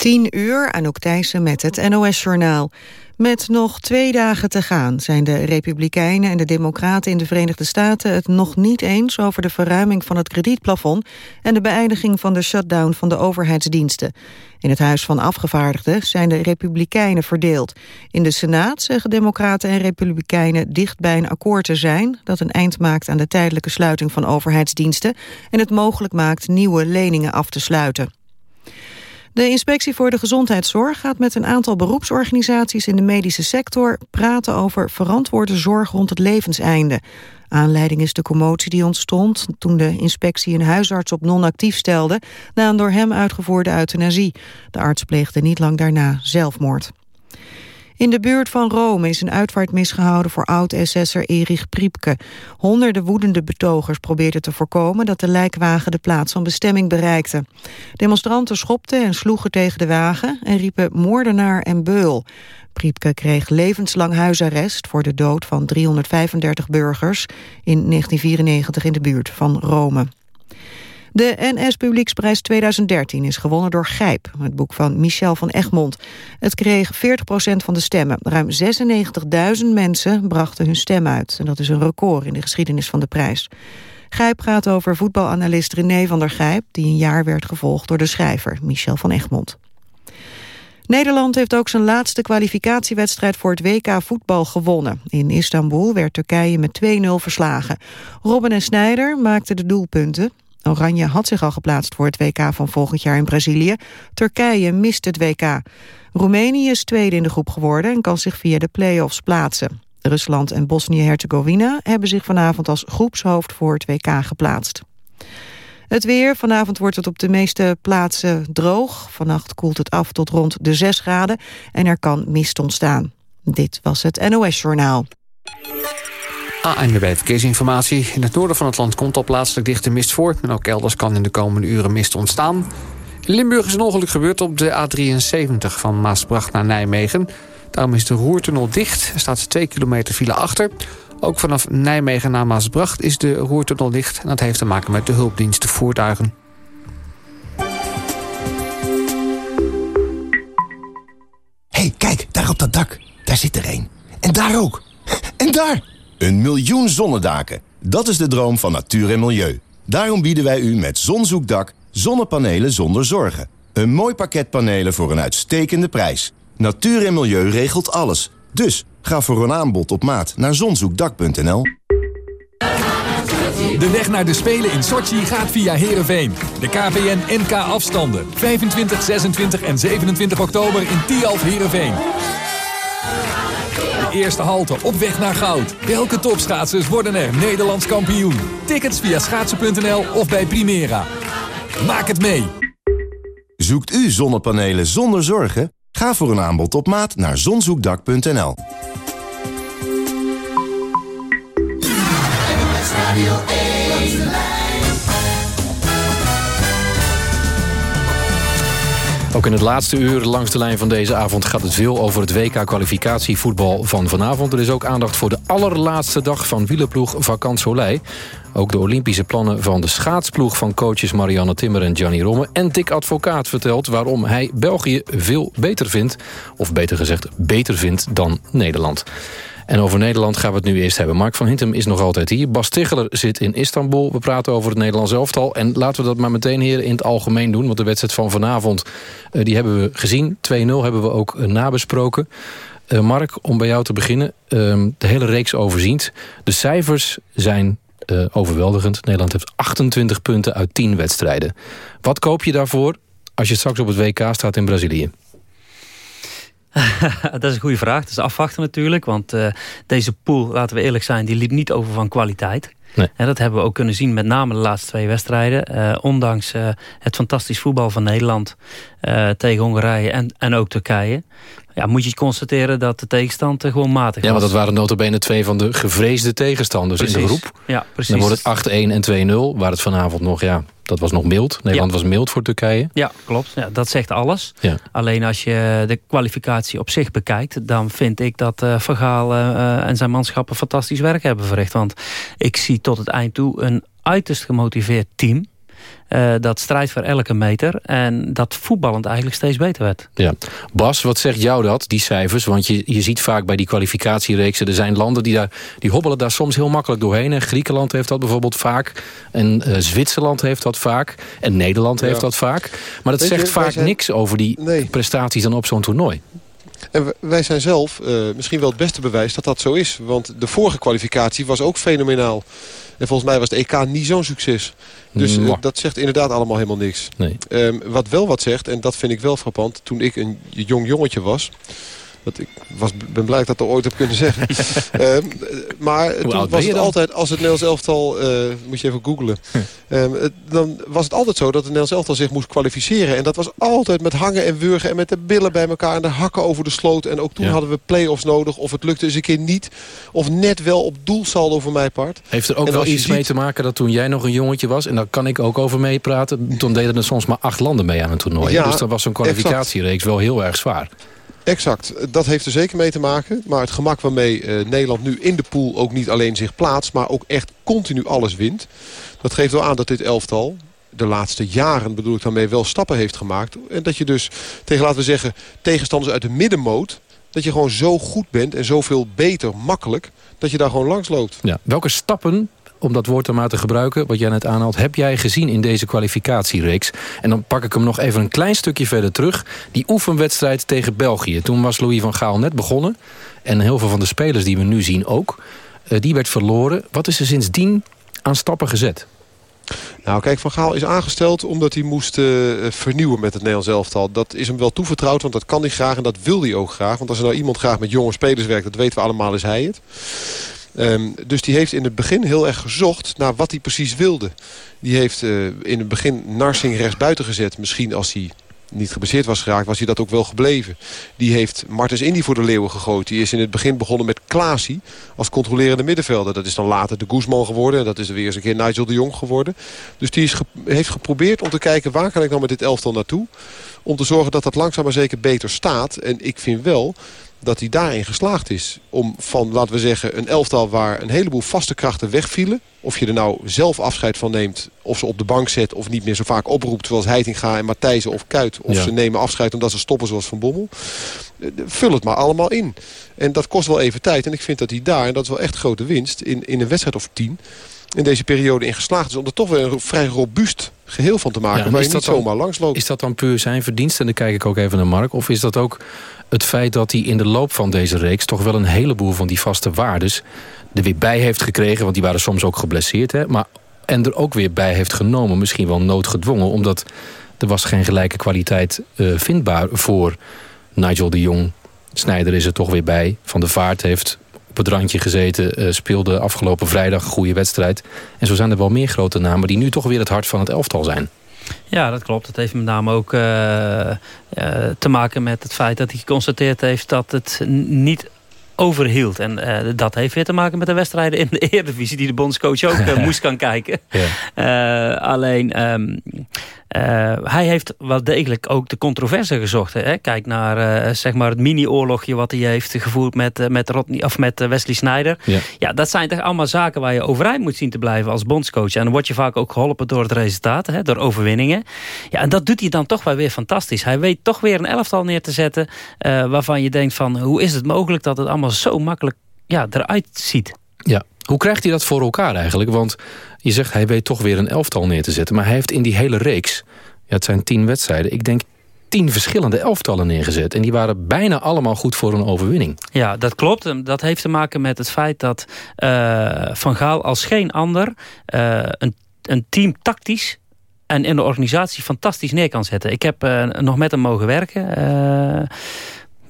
10 uur, Anouk Thijssen met het NOS-journaal. Met nog twee dagen te gaan zijn de Republikeinen en de Democraten in de Verenigde Staten het nog niet eens over de verruiming van het kredietplafond en de beëindiging van de shutdown van de overheidsdiensten. In het Huis van Afgevaardigden zijn de Republikeinen verdeeld. In de Senaat zeggen Democraten en Republikeinen dicht bij een akkoord te zijn dat een eind maakt aan de tijdelijke sluiting van overheidsdiensten en het mogelijk maakt nieuwe leningen af te sluiten. De Inspectie voor de Gezondheidszorg gaat met een aantal beroepsorganisaties in de medische sector praten over verantwoorde zorg rond het levenseinde. Aanleiding is de commotie die ontstond toen de inspectie een huisarts op non-actief stelde na een door hem uitgevoerde euthanasie. De arts pleegde niet lang daarna zelfmoord. In de buurt van Rome is een uitvaart misgehouden voor oud-SS'er Erich Priepke. Honderden woedende betogers probeerden te voorkomen dat de lijkwagen de plaats van bestemming bereikte. Demonstranten schopten en sloegen tegen de wagen en riepen moordenaar en beul. Priepke kreeg levenslang huisarrest voor de dood van 335 burgers in 1994 in de buurt van Rome. De NS Publieksprijs 2013 is gewonnen door Gijp, het boek van Michel van Egmond. Het kreeg 40% van de stemmen. Ruim 96.000 mensen brachten hun stem uit. En dat is een record in de geschiedenis van de prijs. Gijp gaat over voetbalanalist René van der Gijp... die een jaar werd gevolgd door de schrijver Michel van Egmond. Nederland heeft ook zijn laatste kwalificatiewedstrijd voor het WK voetbal gewonnen. In Istanbul werd Turkije met 2-0 verslagen. Robben en Snijder maakten de doelpunten. Oranje had zich al geplaatst voor het WK van volgend jaar in Brazilië. Turkije mist het WK. Roemenië is tweede in de groep geworden en kan zich via de play-offs plaatsen. Rusland en Bosnië-Herzegovina hebben zich vanavond als groepshoofd voor het WK geplaatst. Het weer. Vanavond wordt het op de meeste plaatsen droog. Vannacht koelt het af tot rond de 6 graden en er kan mist ontstaan. Dit was het NOS Journaal. ANWB Verkeersinformatie. In het noorden van het land komt al plaatselijk dichte mist voor. En ook elders kan in de komende uren mist ontstaan. In Limburg is een ongeluk gebeurd op de A73 van Maasbracht naar Nijmegen. Daarom is de Roertunnel dicht. Er staat 2 kilometer file achter. Ook vanaf Nijmegen naar Maasbracht is de Roertunnel dicht. En dat heeft te maken met de hulpdiensten voertuigen. hey, kijk, daar op dat dak. Daar zit er een. En daar ook. En daar! Een miljoen zonnedaken. Dat is de droom van natuur en milieu. Daarom bieden wij u met Zonzoekdak zonnepanelen zonder zorgen. Een mooi pakket panelen voor een uitstekende prijs. Natuur en milieu regelt alles. Dus ga voor een aanbod op maat naar zonzoekdak.nl. De weg naar de Spelen in Sochi gaat via Heerenveen. De KPN NK afstanden. 25, 26 en 27 oktober in Tialf Heerenveen eerste halte op weg naar goud. Welke topschaatsers worden er Nederlands kampioen? Tickets via schaatsen.nl of bij Primera. Maak het mee. Zoekt u zonnepanelen zonder zorgen? Ga voor een aanbod op maat naar zonzoekdak.nl. Ook in het laatste uur langs de lijn van deze avond gaat het veel over het WK-kwalificatievoetbal van vanavond. Er is ook aandacht voor de allerlaatste dag van wielerploeg Vakant Soleil. Ook de Olympische plannen van de schaatsploeg van coaches Marianne Timmer en Gianni Romme. En Dick Advocaat vertelt waarom hij België veel beter vindt. Of beter gezegd, beter vindt dan Nederland. En over Nederland gaan we het nu eerst hebben. Mark van Hintem is nog altijd hier. Bas Ticheler zit in Istanbul. We praten over het Nederlands elftal. En laten we dat maar meteen hier in het algemeen doen. Want de wedstrijd van vanavond, uh, die hebben we gezien. 2-0 hebben we ook uh, nabesproken. Uh, Mark, om bij jou te beginnen. Ehm, de hele reeks overziend. De cijfers zijn overweldigend. Nederland heeft 28 punten uit 10 wedstrijden. Wat koop je daarvoor als je straks op het WK staat in Brazilië? dat is een goede vraag. Dat is afwachten natuurlijk. Want uh, deze pool, laten we eerlijk zijn, die liep niet over van kwaliteit. Nee. En dat hebben we ook kunnen zien met name de laatste twee wedstrijden. Uh, ondanks uh, het fantastisch voetbal van Nederland tegen Hongarije en, en ook Turkije ja, moet je constateren dat de tegenstand gewoon matig was. Ja, want dat waren notabene twee van de gevreesde tegenstanders in de groep. Ja, precies. Dan wordt het 8-1 en 2-0, waar het vanavond nog, ja, dat was nog mild. Nederland was mild voor Turkije. Ja, klopt. Ja, dat zegt alles. Ja. Alleen als je de kwalificatie op zich bekijkt... dan vind ik dat uh, Vergaal uh, en zijn manschappen fantastisch werk hebben verricht. Want ik zie tot het eind toe een uiterst gemotiveerd team... Uh, dat strijdt voor elke meter. En dat voetballend eigenlijk steeds beter werd. Ja. Bas, wat zegt jou dat, die cijfers? Want je, je ziet vaak bij die kwalificatiereeksen... er zijn landen die, daar, die hobbelen daar soms heel makkelijk doorheen. En Griekenland heeft dat bijvoorbeeld vaak. En uh, Zwitserland heeft dat vaak. En Nederland heeft dat vaak. Maar dat zegt vaak niks over die prestaties dan op zo'n toernooi. En wij zijn zelf uh, misschien wel het beste bewijs dat dat zo is. Want de vorige kwalificatie was ook fenomenaal. En volgens mij was de EK niet zo'n succes. Dus uh, dat zegt inderdaad allemaal helemaal niks. Nee. Um, wat wel wat zegt, en dat vind ik wel frappant... toen ik een jong jongetje was... Dat ik was, ben blij dat ik dat ooit heb kunnen zeggen. um, maar toen was het altijd, als het Nederlands elftal... Uh, moet je even googlen. Um, dan was het altijd zo dat het Nederlands elftal zich moest kwalificeren. En dat was altijd met hangen en wurgen en met de billen bij elkaar... en de hakken over de sloot. En ook toen ja. hadden we play-offs nodig. Of het lukte eens een keer niet. Of net wel op doelsaldo voor mijn part. Heeft er ook en wel iets ziet... mee te maken dat toen jij nog een jongetje was... en daar kan ik ook over meepraten... toen deden er soms maar acht landen mee aan een toernooi. Ja, dus dan was zo'n kwalificatiereeks wel heel erg zwaar. Exact, dat heeft er zeker mee te maken. Maar het gemak waarmee uh, Nederland nu in de pool ook niet alleen zich plaatst... maar ook echt continu alles wint. Dat geeft wel aan dat dit elftal de laatste jaren bedoel ik daarmee wel stappen heeft gemaakt. En dat je dus tegen, laten we zeggen, tegenstanders uit de middenmoot... dat je gewoon zo goed bent en zoveel beter, makkelijk... dat je daar gewoon langs loopt. Ja. Welke stappen om dat woord dan maar te gebruiken, wat jij net aanhaalt... heb jij gezien in deze kwalificatiereeks? En dan pak ik hem nog even een klein stukje verder terug. Die oefenwedstrijd tegen België. Toen was Louis van Gaal net begonnen. En heel veel van de spelers die we nu zien ook. Uh, die werd verloren. Wat is er sindsdien aan stappen gezet? Nou, kijk, Van Gaal is aangesteld omdat hij moest uh, vernieuwen met het Nederlands elftal. Dat is hem wel toevertrouwd, want dat kan hij graag en dat wil hij ook graag. Want als er nou iemand graag met jonge spelers werkt, dat weten we allemaal, is hij het. Um, dus die heeft in het begin heel erg gezocht naar wat hij precies wilde. Die heeft uh, in het begin Narsing rechts buiten gezet. Misschien als hij niet gebaseerd was geraakt, was hij dat ook wel gebleven. Die heeft Martens Indy voor de leeuwen gegooid. Die is in het begin begonnen met Klaasie als controlerende middenvelder. Dat is dan later de Guzman geworden. Dat is er weer eens een keer Nigel de Jong geworden. Dus die is heeft geprobeerd om te kijken waar kan ik nou met dit elftal naartoe. Om te zorgen dat dat langzaam maar zeker beter staat. En ik vind wel dat hij daarin geslaagd is. Om van, laten we zeggen, een elftal waar een heleboel vaste krachten wegvielen. Of je er nou zelf afscheid van neemt, of ze op de bank zet... of niet meer zo vaak oproept, zoals Heitinga en Matthijsen of Kuit. Of ja. ze nemen afscheid omdat ze stoppen zoals Van Bommel. Vul het maar allemaal in. En dat kost wel even tijd. En ik vind dat hij daar, en dat is wel echt grote winst... in, in een wedstrijd of tien in deze periode in geslaagd is... om er toch weer een vrij robuust geheel van te maken... Ja, waar je niet zomaar langs loopt. Is dat dan puur zijn verdienst? En dan kijk ik ook even naar Mark. Of is dat ook het feit dat hij in de loop van deze reeks... toch wel een heleboel van die vaste waardes er weer bij heeft gekregen... want die waren soms ook geblesseerd, hè, maar, en er ook weer bij heeft genomen. Misschien wel noodgedwongen, omdat er was geen gelijke kwaliteit uh, vindbaar... voor Nigel de Jong. Snijder is er toch weer bij. Van de Vaart heeft het randje gezeten. Uh, speelde afgelopen vrijdag een goede wedstrijd. En zo zijn er wel meer grote namen die nu toch weer het hart van het elftal zijn. Ja, dat klopt. Dat heeft met name ook uh, uh, te maken met het feit dat hij geconstateerd heeft dat het niet overhield. En uh, dat heeft weer te maken met de wedstrijden in de Eredivisie... die de bondscoach ook moest gaan kijken. Ja. Alleen, um, hij heeft wel degelijk ook de controverse gezocht. Hè? Kijk naar zeg maar het mini-oorlogje wat hij heeft gevoerd met, met, Rodney, of met Wesley Sneijder. Ja. ja, dat zijn toch allemaal zaken waar je overeind moet zien te blijven als bondscoach. En dan word je vaak ook geholpen door het resultaat, hè? door overwinningen. Ja, en dat doet hij dan toch wel weer fantastisch. Hij weet toch weer een elftal neer te zetten... waarvan je denkt van, hoe is het mogelijk dat het allemaal zo makkelijk ja, eruit ziet. Ja, hoe krijgt hij dat voor elkaar eigenlijk? Want je zegt hij weet toch weer een elftal neer te zetten. Maar hij heeft in die hele reeks, ja, het zijn tien wedstrijden... ik denk tien verschillende elftallen neergezet. En die waren bijna allemaal goed voor een overwinning. Ja, dat klopt. Dat heeft te maken met het feit dat uh, Van Gaal als geen ander... Uh, een, een team tactisch en in de organisatie fantastisch neer kan zetten. Ik heb uh, nog met hem mogen werken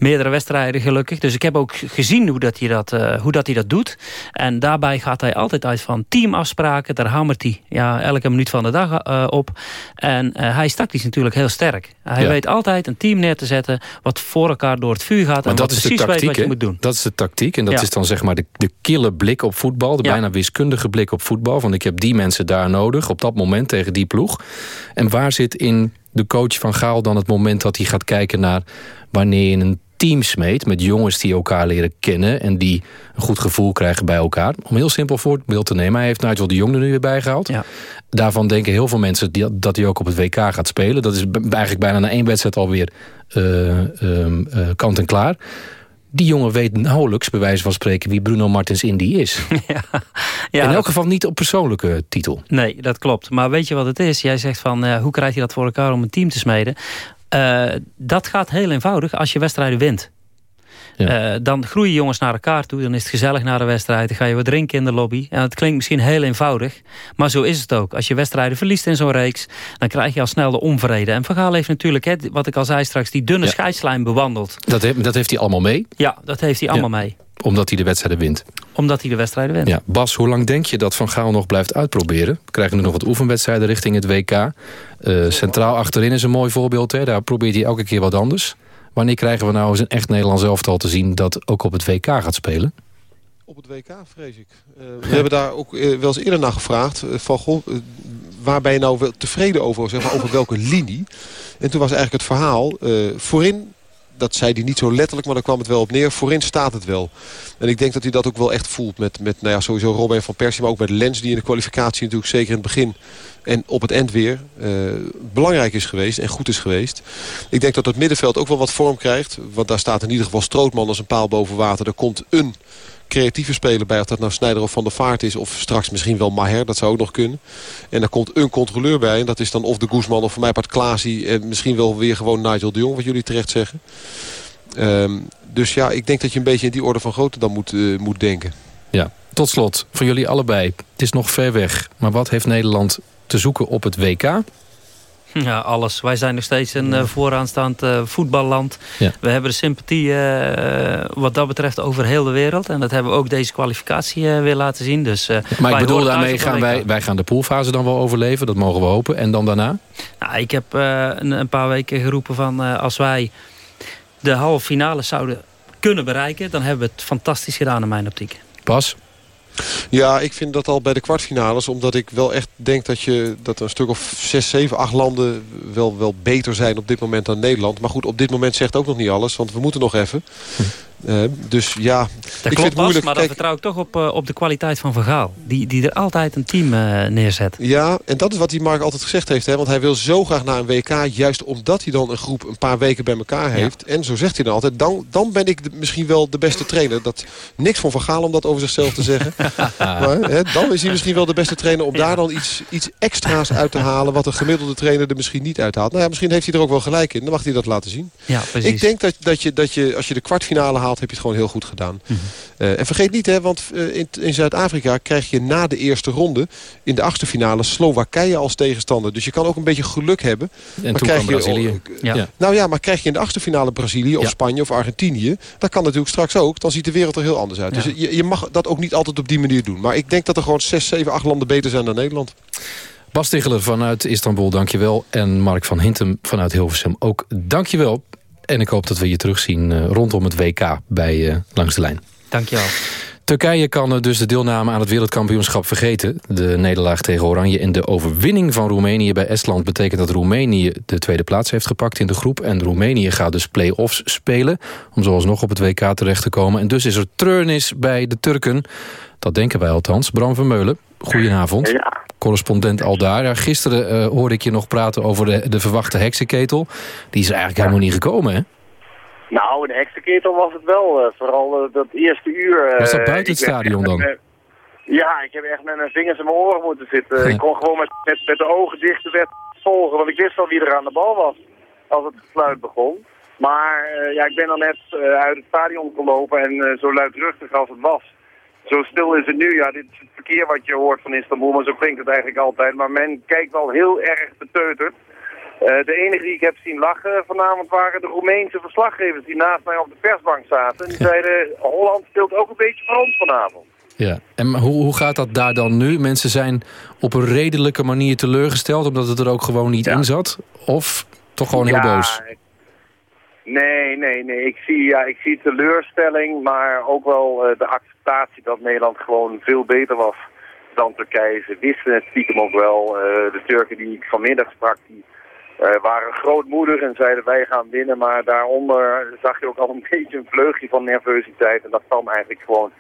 meerdere wedstrijden gelukkig. Dus ik heb ook gezien hoe, dat hij, dat, uh, hoe dat hij dat doet. En daarbij gaat hij altijd uit van teamafspraken. Daar hamert hij ja, elke minuut van de dag uh, op. En uh, hij is tactisch natuurlijk heel sterk. Hij ja. weet altijd een team neer te zetten... wat voor elkaar door het vuur gaat. Maar en dat wat is de precies tactiek, weet wat je moet doen. Dat is de tactiek. En dat ja. is dan zeg maar de, de kille blik op voetbal. De ja. bijna wiskundige blik op voetbal. Van ik heb die mensen daar nodig op dat moment tegen die ploeg. En waar zit in de coach van Gaal dan het moment dat hij gaat kijken naar... wanneer je een team smeet... met jongens die elkaar leren kennen... en die een goed gevoel krijgen bij elkaar. Om heel simpel voorbeeld te nemen... hij heeft Nigel de Jong er nu weer bijgehaald. Ja. Daarvan denken heel veel mensen dat hij ook op het WK gaat spelen. Dat is eigenlijk bijna na één wedstrijd alweer uh, kant en klaar die jongen weet nauwelijks, bij wijze van spreken... wie Bruno Martens Indy is. Ja, ja, In elk geval niet op persoonlijke titel. Nee, dat klopt. Maar weet je wat het is? Jij zegt van, uh, hoe krijg je dat voor elkaar om een team te smeden? Uh, dat gaat heel eenvoudig als je wedstrijden wint. Uh, dan groeien jongens naar elkaar toe. Dan is het gezellig na de wedstrijd. Dan ga je wat drinken in de lobby. En het klinkt misschien heel eenvoudig. Maar zo is het ook. Als je wedstrijden verliest in zo'n reeks... dan krijg je al snel de onvrede. En Vergaal heeft natuurlijk, hè, wat ik al zei straks... die dunne ja. scheidslijn bewandeld. Dat, heeft, dat heeft hij allemaal mee? Ja, dat heeft hij allemaal mee. Omdat hij de wedstrijden wint? Omdat hij de wedstrijden wint. Ja. Bas, hoe lang denk je dat Van Gaal nog blijft uitproberen? We krijgen nu nog wat oefenwedstrijden richting het WK. Uh, eh, centraal achterin is een mooi voorbeeld. Hè? Daar probeert hij elke keer wat anders. Wanneer krijgen we nou eens een echt Nederlands elftal te zien... dat ook op het WK gaat spelen? Op het WK, vrees ik. Uh, we hebben daar ook uh, wel eens eerder naar gevraagd. Uh, van, goh, waar ben je nou wel tevreden over? Zeg maar, over welke linie? En toen was eigenlijk het verhaal... voorin dat zei hij niet zo letterlijk, maar daar kwam het wel op neer. Voorin staat het wel. En ik denk dat hij dat ook wel echt voelt met, met nou ja, sowieso Robin van Persie... maar ook met Lens die in de kwalificatie natuurlijk zeker in het begin... en op het eind weer uh, belangrijk is geweest en goed is geweest. Ik denk dat het middenveld ook wel wat vorm krijgt. Want daar staat in ieder geval Strootman als een paal boven water. Er komt een creatieve speler bij. Of dat nou Snijder of Van der Vaart is. Of straks misschien wel Maher. Dat zou ook nog kunnen. En daar komt een controleur bij. En dat is dan of de Guzman of voor mij part Klaasie. En misschien wel weer gewoon Nigel de Jong. Wat jullie terecht zeggen. Um, dus ja, ik denk dat je een beetje in die orde van grootte dan moet, uh, moet denken. Ja, tot slot. Voor jullie allebei. Het is nog ver weg. Maar wat heeft Nederland te zoeken op het WK? Ja, alles. Wij zijn nog steeds een uh, vooraanstaand uh, voetballand. Ja. We hebben de sympathie uh, wat dat betreft over heel de wereld. En dat hebben we ook deze kwalificatie weer laten zien. Dus, maar ik bedoel, daarmee gaan wij, wij gaan de poolfase dan wel overleven. Dat mogen we hopen. En dan daarna? Nou, ik heb een, een, paar weken geroepen van als wij de halve finale zouden kunnen bereiken... dan hebben we het fantastisch gedaan in mijn optiek. Pas? Ja, ik vind dat al bij de kwartfinales. Omdat ik wel echt denk dat, je, dat een stuk of 6, 7, 8 landen wel, wel beter zijn op dit moment dan Nederland. Maar goed, op dit moment zegt ook nog niet alles. Want we moeten nog even. Uh, dus ja, dat ik klopt vind het moeilijk. maar dan vertrouw ik toch op, uh, op de kwaliteit van Vergaal. Die, die er altijd een team uh, neerzet. Ja, en dat is wat die Mark altijd gezegd heeft. Hè? Want hij wil zo graag naar een WK. Juist omdat hij dan een groep een paar weken bij elkaar heeft. Ja. En zo zegt hij dan altijd. Dan, dan ben ik de, misschien wel de beste trainer. Dat, niks van Vergaal om dat over zichzelf te zeggen. maar, hè, dan is hij misschien wel de beste trainer. Om ja. daar dan iets, iets extra's uit te halen. Wat een gemiddelde trainer er misschien niet uithaalt. Nou ja, misschien heeft hij er ook wel gelijk in. Dan mag hij dat laten zien. Ja, precies. Ik denk dat, dat, je, dat je als je de kwartfinale haalt heb je het gewoon heel goed gedaan. Mm -hmm. uh, en vergeet niet, hè, want uh, in, in Zuid-Afrika krijg je na de eerste ronde... in de achtste finale Slowakije als tegenstander. Dus je kan ook een beetje geluk hebben. En maar krijg je, Brazilië. Ja. Ja. Nou ja, maar krijg je in de achtste finale Brazilië of ja. Spanje of Argentinië... dat kan natuurlijk straks ook. Dan ziet de wereld er heel anders uit. Dus je, je mag dat ook niet altijd op die manier doen. Maar ik denk dat er gewoon 6, 7, 8 landen beter zijn dan Nederland. Bas Ticheler vanuit Istanbul, dankjewel. En Mark van Hintem vanuit Hilversum ook dankjewel. En ik hoop dat we je terugzien uh, rondom het WK bij uh, Langs de Lijn. Dankjewel. Turkije kan dus de deelname aan het wereldkampioenschap vergeten. De nederlaag tegen Oranje en de overwinning van Roemenië bij Estland... betekent dat Roemenië de tweede plaats heeft gepakt in de groep. En Roemenië gaat dus play-offs spelen... om zoals nog op het WK terecht te komen. En dus is er treurnis bij de Turken. Dat denken wij althans. Bram Vermeulen, goedenavond. Ja. Correspondent al daar. Ja, gisteren uh, hoorde ik je nog praten over de, de verwachte heksenketel. Die is eigenlijk ja. helemaal niet gekomen, hè? Nou, een heksenketel was het wel. Uh, vooral uh, dat eerste uur. was dat buiten het stadion dan? Met, ja, ik heb echt met mijn vingers in mijn oren moeten zitten. Ja. Ik kon gewoon met, met, met de ogen dicht de wedstrijd volgen. Want ik wist al wie er aan de bal was. Als het geluid begon. Maar ja, ik ben dan net uit het stadion gelopen. En zo luidruchtig als het was zo stil is het nu. Ja, dit is het verkeer wat je hoort van Istanbul, maar zo klinkt het eigenlijk altijd. Maar men kijkt wel heel erg beteuterd. Uh, de enige die ik heb zien lachen vanavond waren de Roemeense verslaggevers die naast mij op de persbank zaten. En die zeiden, Holland speelt ook een beetje Frans vanavond. Ja, en hoe, hoe gaat dat daar dan nu? Mensen zijn op een redelijke manier teleurgesteld omdat het er ook gewoon niet ja. in zat? Of toch gewoon heel ja, boos? Nee, nee, nee. Ik zie, ja, ik zie teleurstelling, maar ook wel uh, de acceptatie dat Nederland gewoon veel beter was dan Turkije. Ze wisten het stiekem ook wel. Uh, de Turken die ik vanmiddag sprak, die uh, waren grootmoedig en zeiden wij gaan winnen. Maar daaronder zag je ook al een beetje een vleugje van nervositeit. En dat kwam eigenlijk gewoon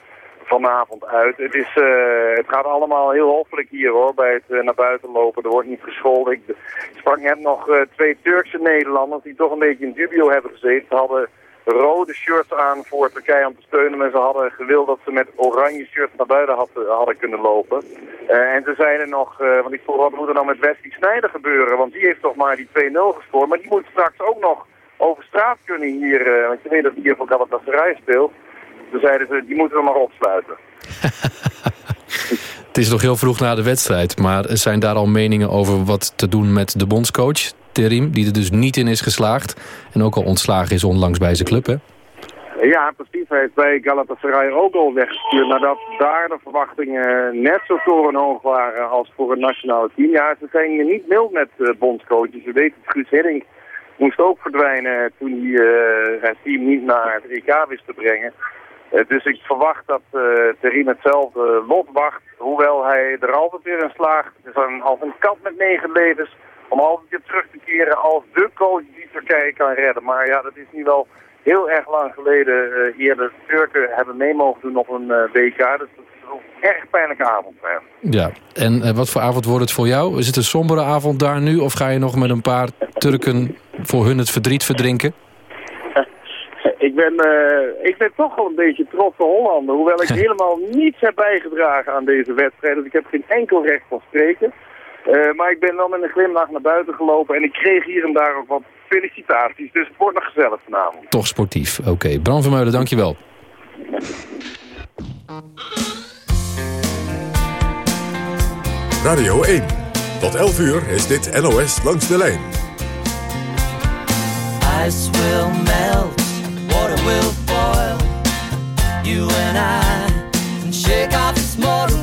vanavond uit. Het, is, uh, het gaat allemaal heel hoffelijk hier hoor, bij het uh, naar buiten lopen. Er wordt niet gescholden. Ik sprak net nog uh, twee Turkse Nederlanders die toch een beetje in dubio hebben gezeten. Ze hadden rode shirts aan voor Turkije om te steunen. Maar ze hadden gewild dat ze met oranje shirts naar buiten hadden kunnen lopen. En ze zeiden nog, want ik vroeg wat moet er nou met Wesley Snijder gebeuren? Want die heeft toch maar die 2-0 gescoord. Maar die moet straks ook nog over straat kunnen hier. Want je weet dat hij hier voor Galatasaray speelt. Toen zeiden ze, die moeten we maar opsluiten. Het is nog heel vroeg na de wedstrijd. Maar zijn daar al meningen over wat te doen met de bondscoach? Terim, die er dus niet in is geslaagd. En ook al ontslagen is onlangs bij zijn club, hè? Ja, precies. Hij is bij Galatasaray ook al weggestuurd. Nadat daar de verwachtingen net zo torenhoog waren als voor het nationale team. Ja, ze zijn niet mild met uh, bondscoaches. Je weet het, Guus Hiddink moest ook verdwijnen toen hij uh, zijn team niet naar het EK wist te brengen. Uh, dus ik verwacht dat uh, Terim hetzelfde lot wacht. Hoewel hij er altijd weer in slaagt. Het is een, als een kat met negen levens om altijd weer terug te keren als de coach die Turkije kan redden. Maar ja, dat is nu wel heel erg lang geleden uh, eerder Turken hebben mee mogen doen op een uh, WK. Dus dat is een erg pijnlijke avond. Ja, en wat voor avond wordt het voor jou? Is het een sombere avond daar nu? Of ga je nog met een paar Turken voor hun het verdriet verdrinken? Ik, ben, ik ben toch wel een beetje trotse Hollander. Hoewel ik helemaal niets heb bijgedragen aan deze wedstrijd. Dus ik heb geen enkel recht van spreken. Uh, maar ik ben wel met een glimlach naar buiten gelopen en ik kreeg hier en daar ook wat felicitaties. Dus het wordt nog gezellig vanavond. Toch sportief. Oké, okay. Bram Vermeulen, dankjewel. Radio 1. Tot 11 uur is dit NOS langs de lijn. Ice will melt, will boil. You and I can shake off this mortal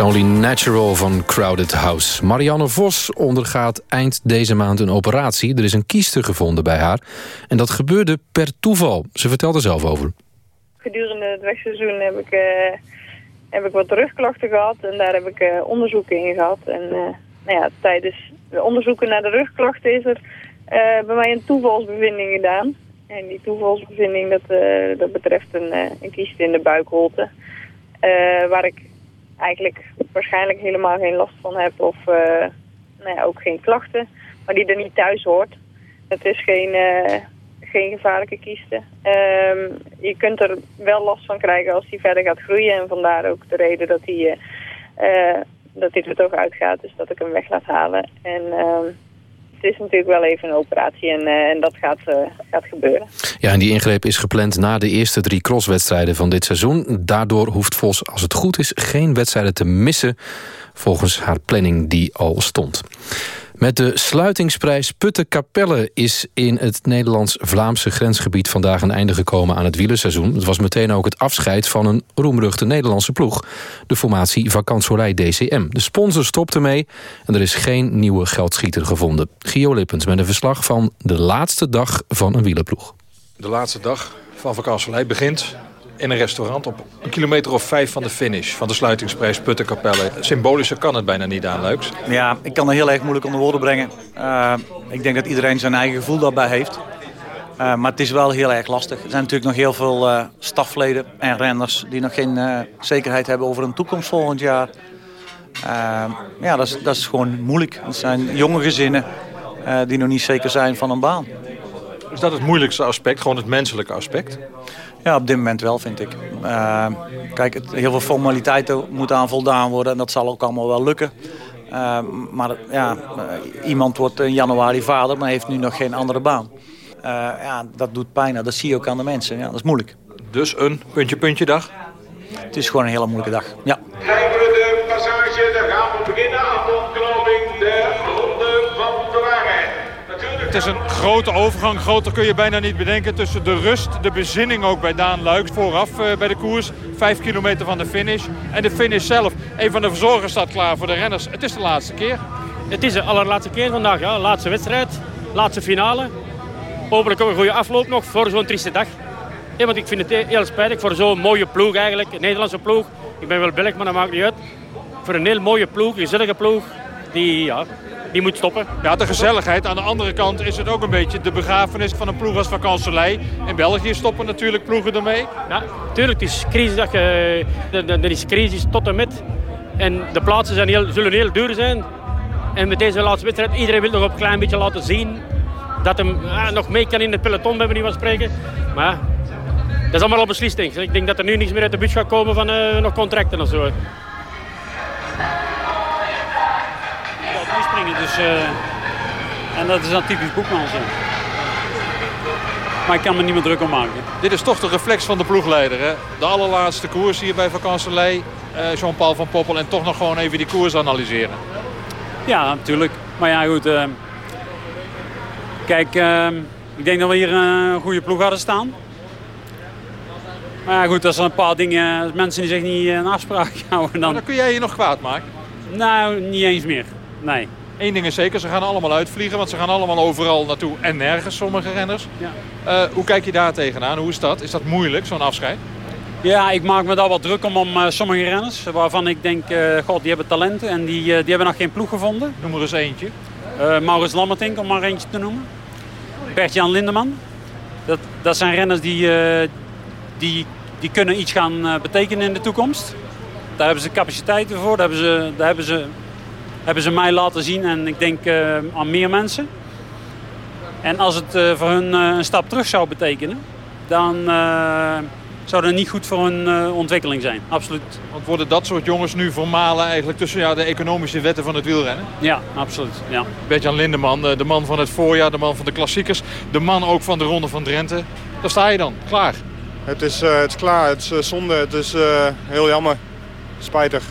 Only Natural van Crowded House. Marianne Vos ondergaat eind deze maand een operatie. Er is een kieste gevonden bij haar. En dat gebeurde per toeval. Ze vertelt er zelf over. Gedurende het wegseizoen heb ik, uh, heb ik wat rugklachten gehad. En daar heb ik uh, onderzoeken in gehad. En uh, nou ja, tijdens de onderzoeken naar de rugklachten is er bij mij een toevalsbevinding gedaan. En die toevalsbevinding dat, dat betreft een, een in de buikholte. waar ik eigenlijk waarschijnlijk helemaal geen last van heb of uh, nou ja, ook geen klachten, maar die er niet thuis hoort. Het is geen, uh, geen gevaarlijke kieste. Um, je kunt er wel last van krijgen als die verder gaat groeien en vandaar ook de reden dat hij uh, dat dit er toch uitgaat, dus dat ik hem weg laat halen. En uh, het is natuurlijk wel even een operatie en, uh, en dat gaat, uh, gaat gebeuren. Ja, en die ingreep is gepland na de eerste drie crosswedstrijden van dit seizoen. Daardoor hoeft Vos, als het goed is, geen wedstrijden te missen... volgens haar planning die al stond. Met de sluitingsprijs Putte Capelle is in het Nederlands-Vlaamse grensgebied vandaag een einde gekomen aan het wielerseizoen. Het was meteen ook het afscheid van een roemruchte Nederlandse ploeg. De formatie Vakantsolei DCM. De sponsor stopte mee en er is geen nieuwe geldschieter gevonden. Gio Lippens met een verslag van de laatste dag van een wielerploeg. De laatste dag van Vakantsolei begint in een restaurant op een kilometer of vijf van de finish. Van de sluitingsprijs Puttenkapelle. Symbolischer kan het bijna niet aan, Leuks. Ja, ik kan er heel erg moeilijk onder woorden brengen. Uh, ik denk dat iedereen zijn eigen gevoel daarbij heeft. Uh, maar het is wel heel erg lastig. Er zijn natuurlijk nog heel veel uh, stafleden en renners... die nog geen zekerheid hebben over hun toekomst volgend jaar. ja, dat is, dat is gewoon moeilijk. Het zijn jonge gezinnen die nog niet zeker zijn van een baan. Is dat het moeilijkste aspect, gewoon het menselijke aspect? Ja, op dit moment wel, vind ik. Uh, kijk, het, heel veel formaliteiten moeten aan voldaan worden en dat zal ook allemaal wel lukken. Uh, maar ja, uh, iemand wordt in januari vader, maar heeft nu nog geen andere baan. ja, dat doet pijn, dat zie je ook aan de mensen. Ja, dat is moeilijk. Dus een puntje-puntje dag? Het is gewoon een hele moeilijke dag, ja. Krijgen we de passage, dan gaan we beginnen Het is een grote overgang. Groter kun je bijna niet bedenken tussen de rust, de bezinning ook bij Daan Luiks vooraf uh, bij de koers. Vijf kilometer van de finish. En de finish zelf. Een van de verzorgers staat klaar voor de renners. Het is de laatste keer. Het is de allerlaatste keer vandaag. Ja. Laatste wedstrijd, laatste finale. Hopelijk ook een goede afloop nog voor zo'n trieste dag. Want ik vind het heel spijtig voor zo'n mooie ploeg eigenlijk. Een Nederlandse ploeg. Ik ben wel Belg, maar dat maakt niet uit. Voor een heel mooie ploeg, gezellige ploeg. Die, ja, die moet stoppen. Ja, de gezelligheid. Aan de andere kant is het ook een beetje de begrafenis van een ploeg als Vakanselij. In België stoppen natuurlijk ploegen ermee. Ja, tuurlijk. Het is crisis. Dat je, er is crisis tot en met. En de plaatsen zijn heel, zullen heel duur zijn. En met deze laatste wedstrijd, iedereen wil nog een klein beetje laten zien dat hem ah, nog mee kan in het peloton, bij manier van spreken. Maar dat is allemaal al beslist, denk ik. Ik denk dat er nu niks meer uit de bus gaat komen van uh, nog contracten of zo. Dus, uh, en dat is dan typisch Boekman. Maar ik kan me niet meer druk om maken. Dit is toch de reflex van de ploegleider. Hè? De allerlaatste koers hier bij Vakanselij. Uh, Jean-Paul van Poppel. En toch nog gewoon even die koers analyseren. Ja, natuurlijk. Maar ja, goed. Uh, kijk, ik denk dat we hier een goede ploeg hadden staan. Maar ja, goed, als er een paar dingen, mensen die zich niet een afspraak houden, dan... dan kun jij je nog kwaad maken? Nou, niet eens meer. Nee. Eén ding is zeker, ze gaan allemaal uitvliegen. Want ze gaan allemaal overal naartoe en nergens, sommige renners. Ja. Uh, hoe kijk je daar tegenaan? Hoe is dat? Is dat moeilijk, zo'n afscheid? Ja, ik maak me daar wat druk om, om uh, sommige renners. Waarvan ik denk, uh, god, die hebben talenten. En die, die hebben nog geen ploeg gevonden. Noem er eens eentje. Maurits Lammertink, om maar eentje te noemen. Bert-Jan Lindeman. Dat, dat zijn renners die, die, die kunnen iets gaan betekenen in de toekomst. Daar hebben ze capaciteiten voor. Daar hebben ze, daar hebben ze hebben ze mij laten zien en ik denk uh, aan meer mensen. En als het uh, voor hun uh, een stap terug zou betekenen, dan zou dat niet goed voor hun ontwikkeling zijn. Absoluut. Want worden dat soort jongens nu vermalen eigenlijk tussen ja, de economische wetten van het wielrennen? Ja, absoluut. Ja. Bert-Jan Lindeman, de man van het voorjaar, de man van de klassiekers, de man ook van de Ronde van Drenthe. Daar sta je dan, klaar. Het is, het is klaar, het is zonde, het is heel jammer, spijtig.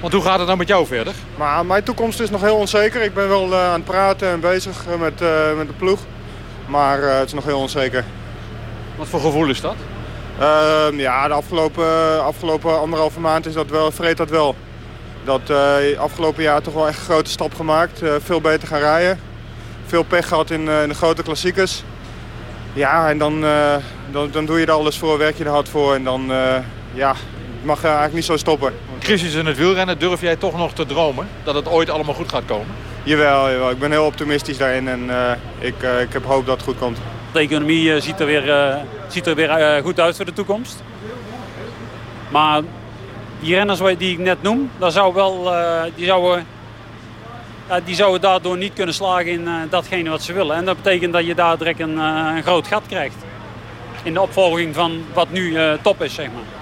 Want hoe gaat het dan met jou verder? Maar mijn toekomst is nog heel onzeker. Ik ben wel uh, aan het praten en bezig met, uh, met de ploeg. Maar het is nog heel onzeker. Wat voor gevoel is dat? Ehm, ja, de afgelopen, afgelopen anderhalve maand is dat wel, vreet dat wel. Dat uh, afgelopen jaar toch wel echt een grote stap gemaakt. Uh, veel beter gaan rijden. Veel pech gehad in, in de grote klassiekers. Ja, en dan, dan, dan, doe je er alles voor, werk je er hard voor. En dan ja, mag eigenlijk niet zo stoppen. Crisis in het wielrennen, durf jij toch nog te dromen dat het ooit allemaal goed gaat komen? Jawel, jawel. ik ben heel optimistisch daarin en ik, ik heb hoop dat het goed komt. De economie ziet er weer, ziet er weer goed uit voor de toekomst. Maar die renners die ik net noem, daar zou wel, uh, die, zouden, uh, die zouden daardoor niet kunnen slagen in uh, datgene wat ze willen. En dat betekent dat je daar direct een, een groot gat krijgt. In de opvolging van wat nu top is, zeg maar.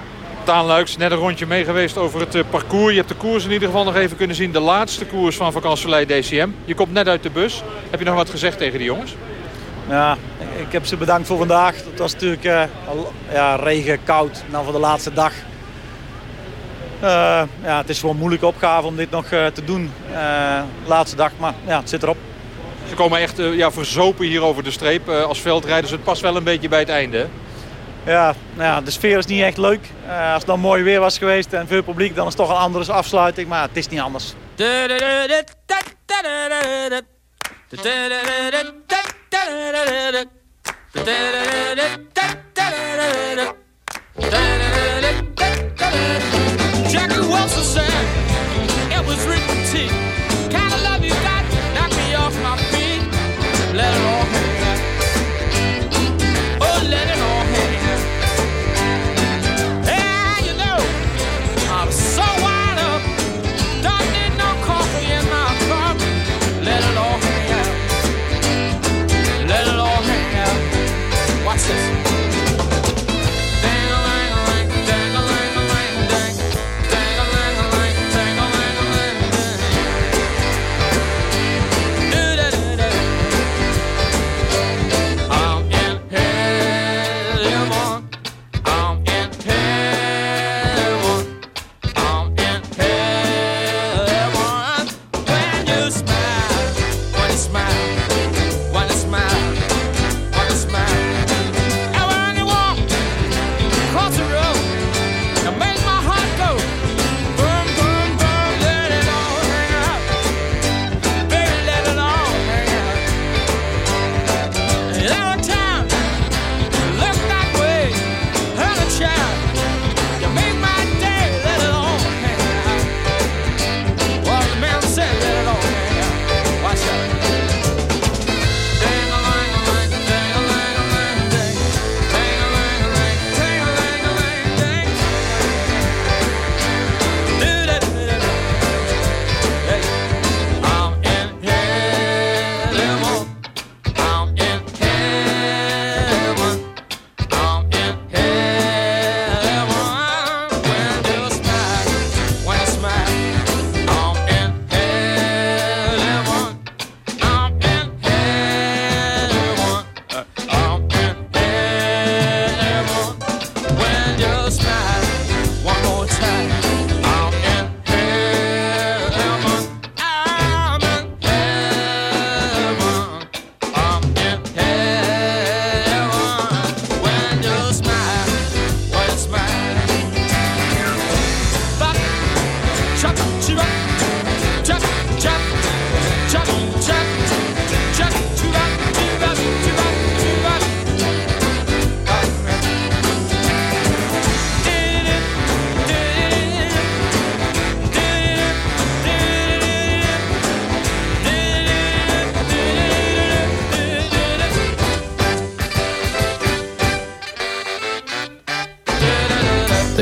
Daan Luiks, net een rondje mee geweest over het parcours. Je hebt de koers in ieder geval nog even kunnen zien. De laatste koers van Vakantselij DCM. Je komt net uit de bus. Heb je nog wat gezegd tegen die jongens? Ja, ik heb ze bedankt voor vandaag. Het was natuurlijk ja, regen, koud. Nou, voor de laatste dag uh, ja, het is gewoon een moeilijke opgave om dit nog uh, te doen. Uh, laatste dag, maar ja, het zit erop. Ze komen echt ja, verzopen hier over de streep als veldrijders. Het past wel een beetje bij het einde. Ja, nou ja, de sfeer is niet echt leuk. als het dan mooi weer was geweest en veel publiek, dan is het toch een andere afsluiting. Maar het is niet anders.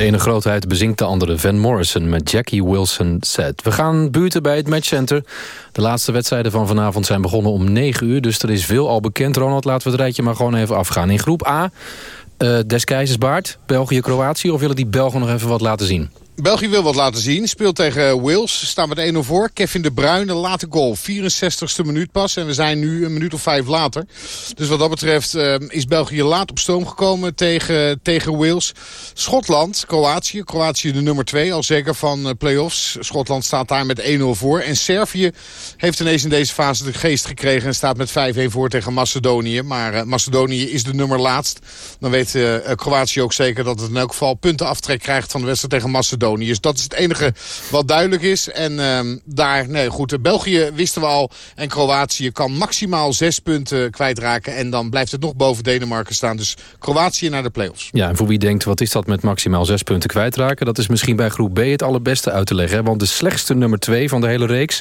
Ene grootheid bezinkt de andere Van Morrison met Jackie Wilson Set. We gaan buurten bij het matchcenter. De laatste wedstrijden van vanavond zijn begonnen om 9 uur, dus er is veel al bekend. Ronald, laten we het rijtje maar gewoon even afgaan. In groep A, uh, Des Keizersbaard, België-Kroatië... of willen die Belgen nog even wat laten zien? België wil wat laten zien. Speelt tegen Wales. Staat met 1-0 voor. Kevin de Bruyne, late goal. 64ste minuut pas. En we zijn nu een minuut of vijf later. Dus wat dat betreft uh, is België laat op stoom gekomen tegen, tegen Wales. Schotland, Kroatië. Kroatië de nummer 2. Al zeker van uh, play-offs. Schotland staat daar met 1-0 voor. En Servië heeft ineens in deze fase de geest gekregen. En staat met 5-1 voor tegen Macedonië. Maar uh, Macedonië is de nummer laatst. Dan weet Kroatië ook zeker dat het in elk geval punten aftrek krijgt van de wedstrijd tegen Macedonië. Dus dat is het enige wat duidelijk is. En um, daar, nee goed, België wisten we al. En Kroatië kan maximaal zes punten kwijtraken. En dan blijft het nog boven Denemarken staan. Dus Kroatië naar de play-offs. Ja, en voor wie denkt, wat is dat met maximaal zes punten kwijtraken? Dat is misschien bij groep B het allerbeste uit te leggen. Want de slechtste nummer twee van de hele reeks...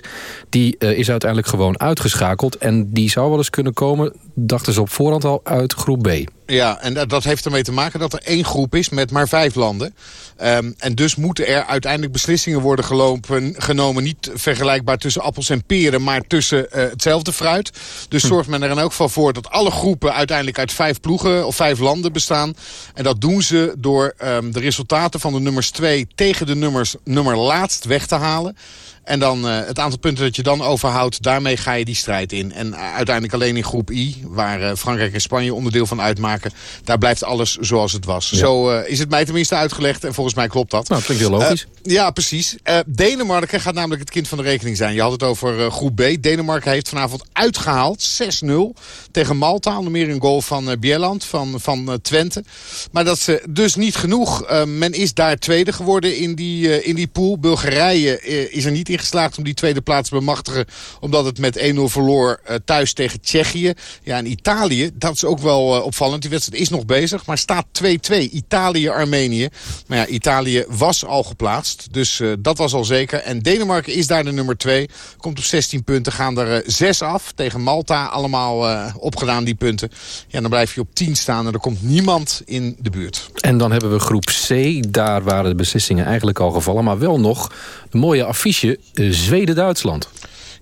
die uh, is uiteindelijk gewoon uitgeschakeld. En die zou wel eens kunnen komen, dachten ze op voorhand al, uit groep B. Ja, en dat heeft ermee te maken dat er één groep is met maar vijf landen. Um, en dus moeten er uiteindelijk beslissingen worden gelopen, genomen. Niet vergelijkbaar tussen appels en peren, maar tussen uh, hetzelfde fruit. Dus hm. zorgt men er in elk geval voor dat alle groepen uiteindelijk uit vijf ploegen of vijf landen bestaan. En dat doen ze door um, de resultaten van de nummers twee tegen de nummers nummer laatst weg te halen. En dan uh, het aantal punten dat je dan overhoudt, daarmee ga je die strijd in. En uh, uiteindelijk alleen in groep I, waar uh, Frankrijk en Spanje onderdeel van uitmaken... daar blijft alles zoals het was. Ja. Zo is het mij tenminste uitgelegd en volgens mij klopt dat. Nou, dat klinkt heel logisch. ja, precies. Denemarken gaat namelijk het kind van de rekening zijn. Je had het over groep B. Denemarken heeft vanavond uitgehaald, 6-0 tegen Malta. Onder meer een goal van Bieland, van, van Twente. Maar dat is dus niet genoeg. men is daar tweede geworden in die, in die pool. Bulgarije is er niet in geslaagd om die tweede plaats te bemachtigen. Omdat het met 1-0 verloor uh, thuis tegen Tsjechië. Ja, en Italië, dat is ook wel uh, opvallend. Die wedstrijd is nog bezig, maar staat 2-2. Italië-Armenië. Maar ja, Italië was al geplaatst. Dus uh, dat was al zeker. En Denemarken is daar de nummer 2. Komt op 16 punten, gaan er 6 af. Tegen Malta allemaal opgedaan die punten. Ja, dan blijf je op 10 staan en er komt niemand in de buurt. En dan hebben we groep C. Daar waren de beslissingen eigenlijk al gevallen. Maar wel nog een mooie affiche Zweden-Duitsland.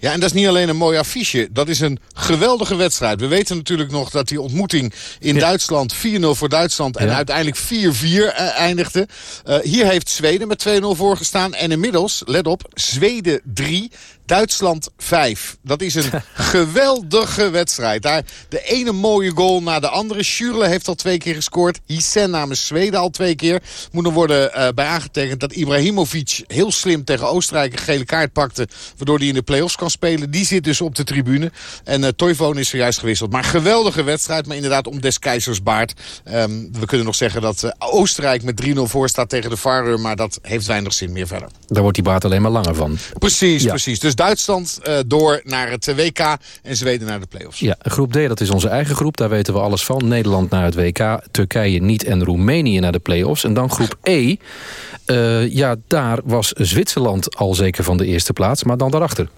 Ja, en dat is niet alleen een mooi affiche. Dat is een geweldige wedstrijd. We weten natuurlijk nog dat die ontmoeting in ja. Duitsland 4-0 voor Duitsland... en ja. uiteindelijk 4-4 uh, eindigde. Uh, hier heeft Zweden met 2-0 voorgestaan. En inmiddels, let op, Zweden 3, Duitsland 5. Dat is een geweldige wedstrijd. Daar de ene mooie goal na de andere. Schürrle heeft al twee keer gescoord. Hissen namens Zweden al twee keer. Moet er worden uh, bij aangetekend dat Ibrahimovic heel slim tegen Oostenrijk een gele kaart pakte. Waardoor hij in de play-offs kan spelen. Die zit dus op de tribune. En uh, Toivonen is zojuist gewisseld. Maar geweldige wedstrijd. Maar inderdaad om des keizers baard. Um, we kunnen nog zeggen dat uh, Oostenrijk met 3-0 voor staat tegen de Fareur. Maar dat heeft weinig zin meer verder. Daar wordt die baard alleen maar langer van. Precies, ja. precies. Dus Duitsland uh, door naar het WK en Zweden naar de play-offs. Ja, groep D, dat is onze eigen groep. Daar weten we alles van. Nederland naar het WK, Turkije niet en Roemenië naar de play-offs. En dan groep E. Uh, ja, daar was Zwitserland al zeker van de eerste plaats. Maar dan daarachter.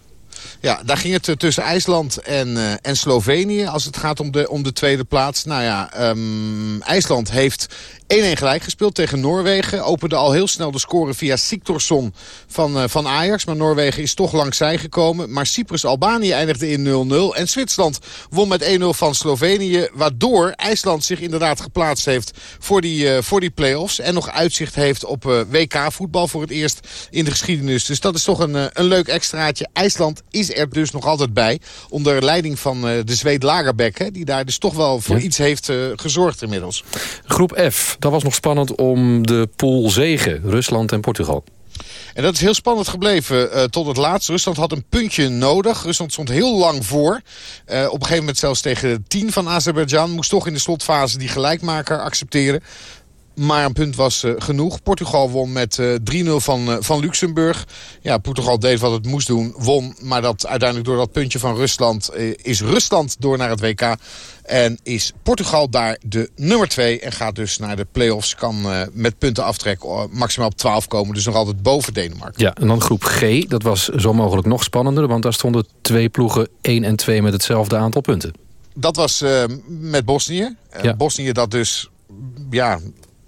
Ja, daar ging het tussen IJsland en, uh, en Slovenië als het gaat om de, om de tweede plaats. Nou ja, um, IJsland heeft 1-1 gelijk gespeeld tegen Noorwegen. Opende al heel snel de score via Siktorsson van, uh, van Ajax. Maar Noorwegen is toch langs zij gekomen. Maar Cyprus-Albanië eindigde in 0-0. En Zwitserland won met 1-0 van Slovenië. Waardoor IJsland zich inderdaad geplaatst heeft voor die, uh, voor die play-offs. En nog uitzicht heeft op WK-voetbal voor het eerst in de geschiedenis. Dus dat is toch een, een leuk extraatje. IJsland is er dus nog altijd bij. Onder leiding van de Zweed Lagerbeck. Hè, die daar dus toch wel voor ja. iets heeft gezorgd inmiddels. Groep F. Dat was nog spannend om de pool zegen, Rusland en Portugal. En dat is heel spannend gebleven uh, tot het laatst. Rusland had een puntje nodig. Rusland stond heel lang voor. Uh, op een gegeven moment zelfs tegen de 10 van Azerbeidzjan. Moest toch in de slotfase die gelijkmaker accepteren. Maar een punt was uh, genoeg. Portugal won met uh, 3-0 van, uh, van Luxemburg. Ja, Portugal deed wat het moest doen, won. Maar dat uiteindelijk door dat puntje van Rusland is Rusland door naar het WK. En is Portugal daar de nummer 2 en gaat dus naar de play-offs. Kan met punten aftrek maximaal op 12 komen. Dus nog altijd boven Denemarken. Ja, en dan groep G. Dat was zo mogelijk nog spannender. Want daar stonden twee ploegen 1 en 2 met hetzelfde aantal punten. Dat was met Bosnië. Ja. Bosnië dat dus ja,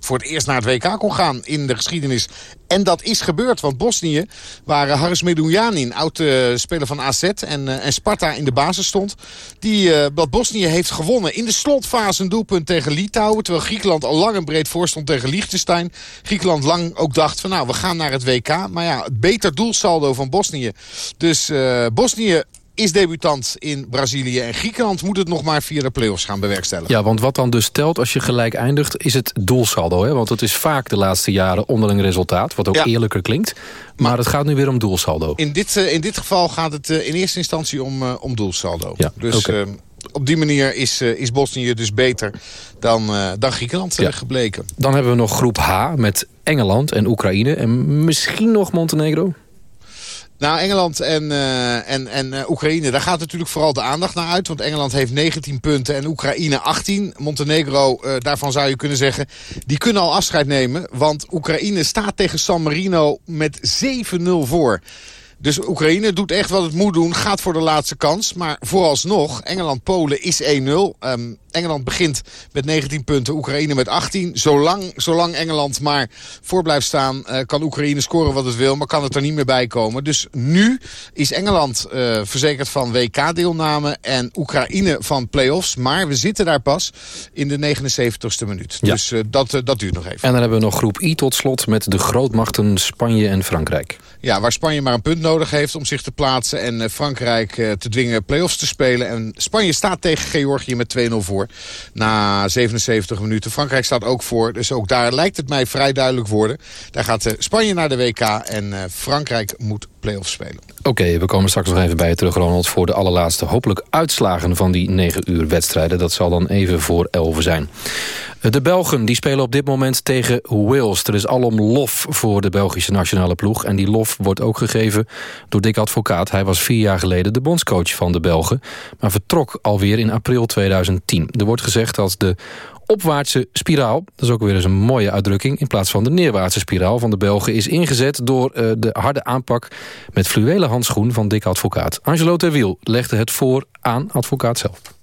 voor het eerst naar het WK kon gaan in de geschiedenis. En dat is gebeurd, want Bosnië, waar Haris Medunjanin, oud-speler van AZ en, en Sparta in de basis stond... die dat Bosnië heeft gewonnen in de slotfase een doelpunt tegen Litouwen... terwijl Griekenland al lang en breed voor stond tegen Liechtenstein. Griekenland lang ook dacht van nou, we gaan naar het WK. Maar ja, het beter doelsaldo van Bosnië. Dus Bosnië is debutant in Brazilië. En Griekenland moet het nog maar via de play-offs gaan bewerkstelligen. Ja, want wat dan dus telt als je gelijk eindigt... is het doelsaldo. Hè? Want het is vaak de laatste jaren onderling resultaat. Wat ook eerlijker klinkt. Maar het gaat nu weer om doelsaldo. In dit, uh, in dit geval gaat het uh, in eerste instantie om, uh, om doelsaldo. Ja, dus op die manier is, is Bosnië dus beter dan, dan Griekenland ja. gebleken. Dan hebben we nog groep H met Engeland en Oekraïne. En misschien nog Montenegro. Nou, Engeland en, uh, en, en uh, Oekraïne, daar gaat natuurlijk vooral de aandacht naar uit. Want Engeland heeft 19 punten en Oekraïne 18. Montenegro, uh, daarvan zou je kunnen zeggen, die kunnen al afscheid nemen. Want Oekraïne staat tegen San Marino met 7-0 voor. Dus Oekraïne doet echt wat het moet doen. Gaat voor de laatste kans. Maar vooralsnog, Engeland-Polen is 1-0. Um, Engeland begint met 19 punten, Oekraïne met 18. Zolang, zolang Engeland maar voor blijft staan, uh, kan Oekraïne scoren wat het wil. Maar kan het er niet meer bij komen. Dus nu is Engeland uh, verzekerd van WK-deelname en Oekraïne van play-offs. Maar we zitten daar pas in de 79ste minuut. Ja. Dus uh, dat, dat duurt nog even. En dan hebben we nog groep I tot slot met de grootmachten Spanje en Frankrijk. Ja, waar Spanje maar een punt nodig heeft om zich te plaatsen... en Frankrijk te dwingen play-offs te spelen. En Spanje staat tegen Georgië met 2-0 voor na 77 minuten. Frankrijk staat ook voor, dus ook daar lijkt het mij vrij duidelijk worden. Daar gaat eh, Spanje naar de WK en eh, Frankrijk moet play-offs spelen. Oké, we komen straks nog even bij je terug, Ronald... voor de allerlaatste hopelijk uitslagen van die 9 uur wedstrijden. Dat zal dan even voor 11 zijn. De Belgen die spelen op dit moment tegen Wales. Er is alom lof voor de Belgische nationale ploeg. En die lof wordt ook gegeven door Dick Advocaat. Hij was vier jaar geleden de bondscoach van de Belgen. Maar vertrok alweer in april 2010. Er wordt gezegd dat de opwaartse spiraal, dat is ook weer eens een mooie uitdrukking... in plaats van de neerwaartse spiraal van de Belgen... is ingezet door uh, de harde aanpak met fluwelen handschoen van Dick Advocaat. Angelo Terwiel legde het voor aan Advocaat zelf.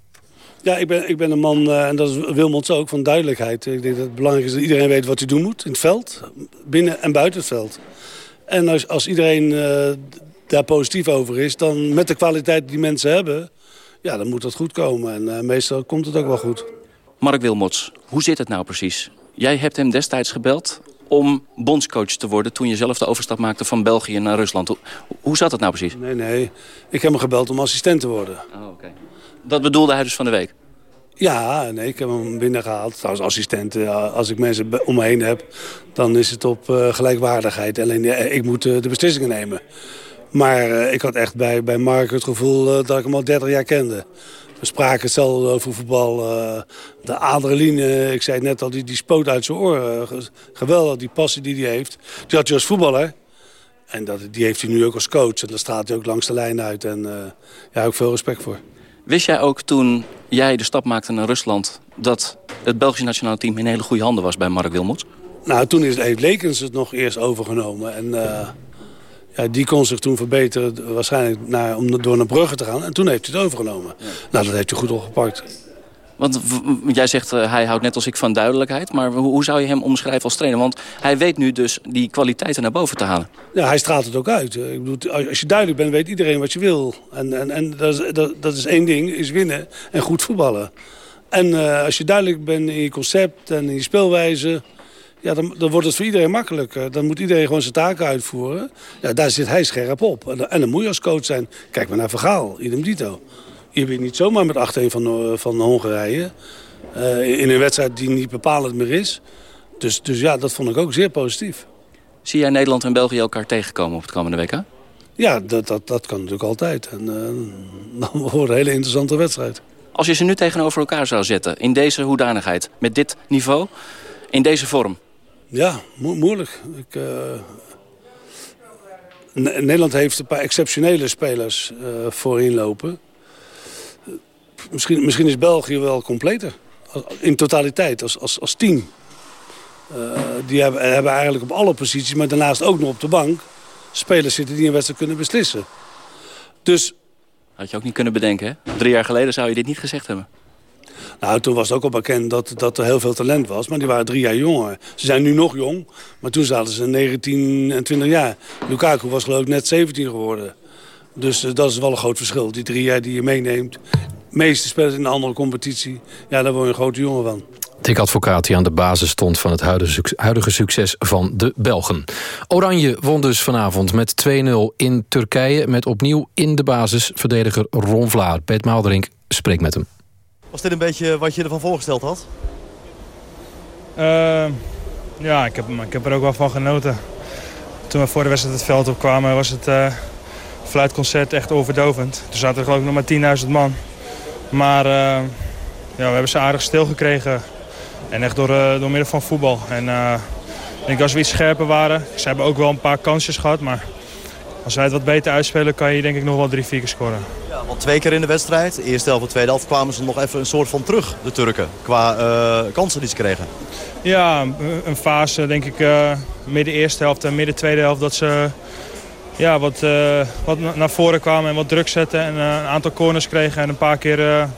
Ja, ik ben, ik ben een man, uh, en dat is Wilmots ook, van duidelijkheid. Ik denk dat het belangrijk is dat iedereen weet wat hij doen moet. In het veld, binnen en buiten het veld. En als, als iedereen uh, daar positief over is, dan met de kwaliteit die mensen hebben... ja, dan moet dat goed komen. En uh, meestal komt het ook wel goed. Mark Wilmots, hoe zit het nou precies? Jij hebt hem destijds gebeld om bondscoach te worden... toen je zelf de overstap maakte van België naar Rusland. Hoe, hoe zat het nou precies? Nee, nee. Ik heb hem gebeld om assistent te worden. Oh, okay. Dat bedoelde hij dus van de week? Ja, nee, ik heb hem binnengehaald. Als assistent, als ik mensen om me heen heb, dan is het op uh, gelijkwaardigheid. Alleen ja, ik moet uh, de beslissingen nemen. Maar ik had echt bij, bij Mark het gevoel dat ik hem al 30 jaar kende. We spraken hetzelfde over voetbal. de adrenaline, ik zei net al, die, die spoot uit zijn oren. geweldig, die passie die hij heeft. Die had hij als voetballer. En dat, die heeft hij nu ook als coach. En daar staat hij ook langs de lijn uit. En ja, ik veel respect voor. Wist jij ook toen jij de stap maakte naar Rusland... dat het Belgische nationale team in hele goede handen was bij Mark Wilmots? Nou, toen is, heeft Lekens het nog eerst overgenomen. En uh, ja, die kon zich toen verbeteren waarschijnlijk naar, om door naar Brugge te gaan. En toen heeft hij het overgenomen. Ja. Nou, dat heeft hij goed opgepakt. Want jij zegt, uh, hij houdt net als ik van duidelijkheid. Maar hoe, hoe, zou je hem omschrijven als trainer? Want hij weet nu dus die kwaliteiten naar boven te halen. Ja, hij straalt het ook uit. Ik bedoel, als je duidelijk bent, weet iedereen wat je wil. En, en, en dat, is, dat, dat is één ding, is winnen en goed voetballen. En uh, als je duidelijk bent in je concept en in je speelwijze... Ja, dan, dan wordt het voor iedereen makkelijker. Dan moet iedereen gewoon zijn taken uitvoeren. Ja, daar zit hij scherp op. En, en dan moet je als coach zijn. Kijk maar naar Vergaal, idem dito je bent niet zomaar met 8-1 van, eh, van Hongarije. Uh, in een wedstrijd die niet bepalend meer is. Dus, dus ja, dat vond ik ook zeer positief. Zie jij Nederland en België elkaar tegenkomen op het komende WK? Ja, dat, dat, dat kan natuurlijk altijd. En uh, dan wordt een hele interessante wedstrijd. Als je ze nu tegenover elkaar zou zetten, in deze hoedanigheid, met dit niveau, in deze vorm? Ja, mo moeilijk. Ik, uh, Nederland heeft een paar exceptionele spelers uh, voorin lopen misschien, misschien is België wel completer. In totaliteit, als, als, als team. Uh, die hebben, hebben eigenlijk op alle posities, maar daarnaast ook nog op de bank... spelers zitten die een wedstrijd kunnen beslissen. Dus... Had je ook niet kunnen bedenken, hè? Drie jaar geleden zou je dit niet gezegd hebben. Nou, toen was het ook al bekend dat, dat er heel veel talent was. Maar die waren drie jaar jonger. Ze zijn nu nog jong. Maar toen zaten ze 19 en 20 jaar. Lukaku was geloof ik net 17 geworden. Dus dat is wel een groot verschil. Die drie jaar die je meeneemt. Meeste spelers in een andere competitie. Ja, daar word je een grote jongen van. Dick Advocaat die aan de basis stond van het huidige succes van de Belgen. Oranje won dus vanavond met 2-0 in Turkije... met opnieuw in de basis verdediger Ron Vlaar. Pet Maalderink spreekt met hem. Was dit een beetje wat je ervan voorgesteld had? Uh, ja, ik heb, ik heb er ook wel van genoten. Toen we voor de wedstrijd het veld opkwamen was het uh, fluitconcert echt overdovend. Toen zaten er geloof ik nog maar 10.000 man. Maar uh, ja, we hebben ze aardig stilgekregen. En echt door, uh, door middel van voetbal. En ik denk als we iets scherper waren. Ze hebben ook wel een paar kansjes gehad. Maar als wij het wat beter uitspelen kan je denk ik nog wel drie, vier keer scoren. Ja, want twee keer in de wedstrijd, de eerste helft en tweede helft, kwamen ze nog even een soort van terug, de Turken. Qua uh, kansen die ze kregen. Ja, een fase denk ik uh, midden eerste helft en midden tweede helft dat ze ja, wat, uh, wat naar voren kwamen en wat druk zetten. En een aantal corners kregen en een paar keer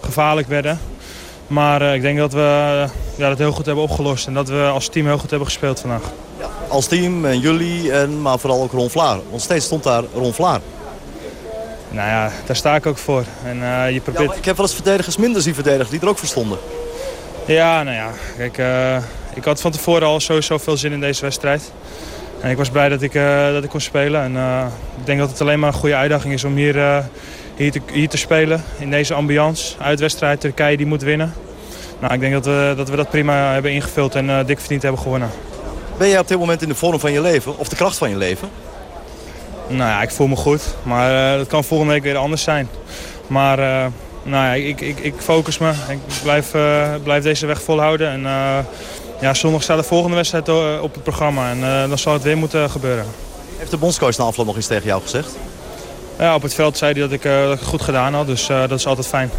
gevaarlijk werden. Maar ik denk dat we ja, dat heel goed hebben opgelost en dat we als team heel goed hebben gespeeld vandaag. Ja, als team en jullie, en, maar vooral ook Ron Vlaar. Want steeds stond daar Ron Vlaar. Nou ja, daar sta ik ook voor. En, je probeert... Ja, ik heb wel eens verdedigers minder zien verdedigen die er ook voor stonden. Ja, nou ja. Kijk, ik had van tevoren al sowieso veel zin in deze wedstrijd. En ik was blij dat ik, uh, dat ik kon spelen. En ik denk dat het alleen maar een goede uitdaging is om hier, hier, te, hier te spelen. In deze ambiance. Uitwedstrijd, Turkije die moet winnen. Nou, ik denk dat we, dat we dat prima hebben ingevuld en dik verdiend hebben gewonnen. Ben jij op dit moment in de vorm van je leven? Of de kracht van je leven? Nou ja, ik voel me goed. Maar dat kan volgende week weer anders zijn. Maar nou ja, ik, ik, ik focus me. Ik blijf, blijf deze weg volhouden. En ja, zondag staat de volgende wedstrijd op het programma. En dan zal het weer moeten gebeuren. Heeft de bondscoach na afloop nog iets tegen jou gezegd? Ja, op het veld zei hij dat ik, dat ik het goed gedaan had. Dus dat is altijd fijn.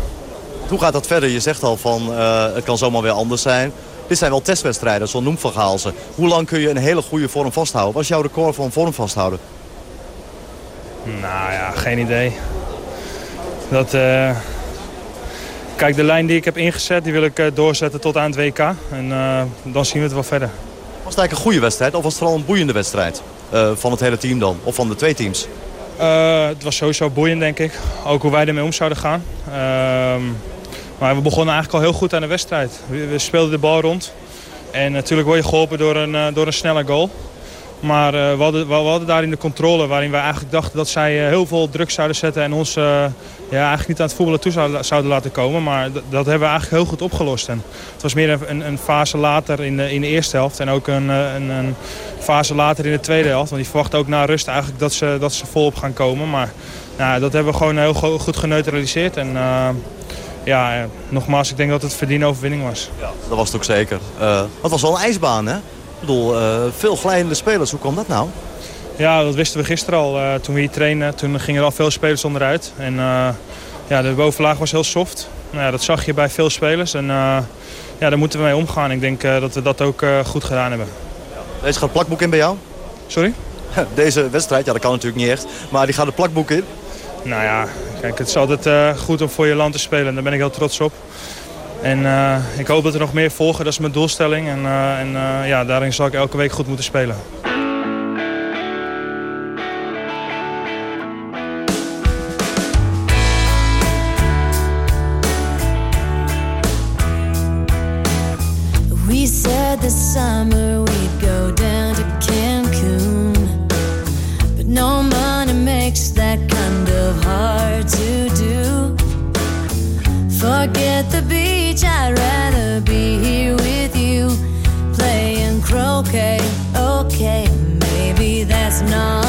Hoe gaat dat verder? Je zegt al van het kan zomaar weer anders zijn. Dit zijn wel testwedstrijden, zo noemt Van Gaalse. Hoe lang kun je een hele goede vorm vasthouden? Wat is jouw record van vorm vasthouden? Nou ja, geen idee. Dat. Kijk, de lijn die ik heb ingezet, die wil ik uh, doorzetten tot aan het WK. En uh, dan zien we het wel verder. Was het eigenlijk een goede wedstrijd of was het vooral een boeiende wedstrijd? van het hele team dan, of van de twee teams? het was sowieso boeiend, denk ik. Ook hoe wij ermee om zouden gaan. Ehm, maar we begonnen eigenlijk al heel goed aan de wedstrijd. We, we speelden de bal rond. En natuurlijk word je geholpen door een, door een snelle goal. Maar uh, we, hadden, we, hadden daar in de controle waarin wij eigenlijk dachten dat zij uh, heel veel druk zouden zetten en ons uh, ja, eigenlijk niet aan het voetballen toe zouden, zouden laten komen. Maar dat hebben we eigenlijk heel goed opgelost. En het was meer een, een fase later in de, in de eerste helft en ook een, een, een, fase later in de tweede helft. Want die verwachten ook na rust eigenlijk dat ze, dat ze volop gaan komen. Maar nou, dat hebben we gewoon heel goed geneutraliseerd. En, ja, nogmaals, ik denk dat het verdiende overwinning was. Ja, dat was het ook zeker. het was wel een ijsbaan, hè? Ik bedoel, uh, veel glijdende spelers. Hoe kwam dat nou? Ja, dat wisten we gisteren al. Uh, toen we hier trainen, toen gingen er al veel spelers onderuit. En uh, ja, de bovenlaag was heel soft. Nou, ja, dat zag je bij veel spelers. En ja, daar moeten we mee omgaan. Ik denk dat we dat ook goed gedaan hebben. Deze gaat plakboek in bij jou? Sorry? Deze wedstrijd, ja dat kan natuurlijk niet echt. Maar die gaat het plakboek in? Nou ja, kijk, het is altijd goed om voor je land te spelen. Daar ben ik heel trots op. En uh, ik hoop dat er nog meer volgen, dat is mijn doelstelling. En, uh, en uh, ja, daarin zal ik elke week goed moeten spelen. We said this summer we'd go down to Cancun But no money makes that kind of hard to do Forget the it's not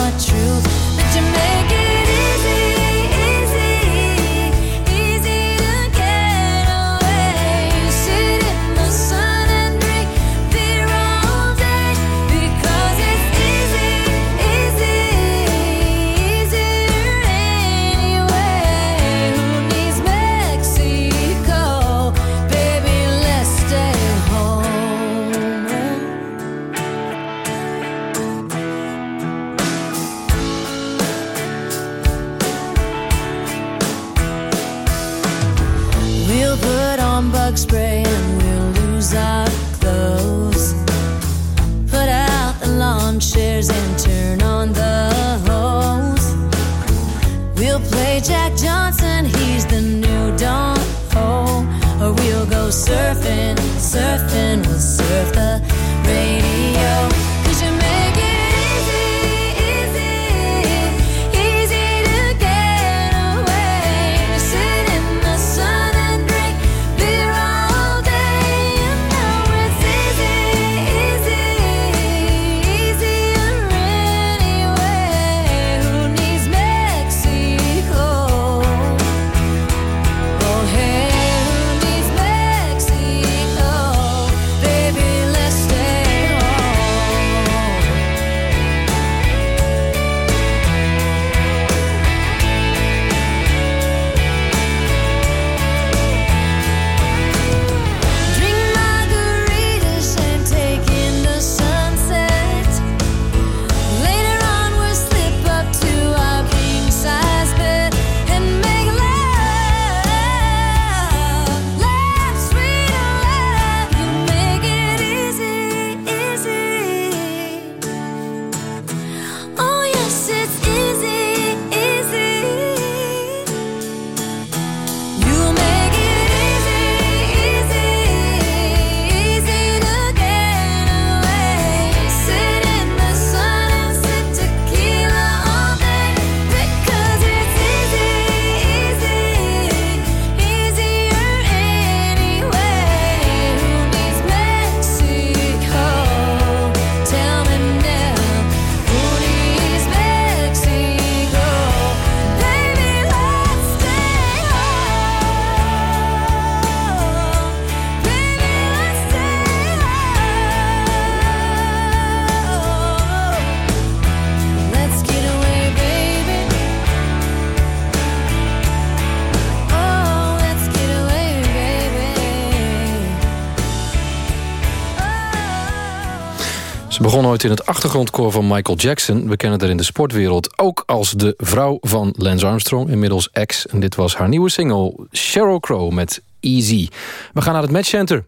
Begon ooit in het achtergrondkoor van Michael Jackson. We kennen haar in de sportwereld ook als de vrouw van Lance Armstrong. Inmiddels ex. En dit was haar nieuwe single Sheryl Crow met Easy. We gaan naar het matchcenter.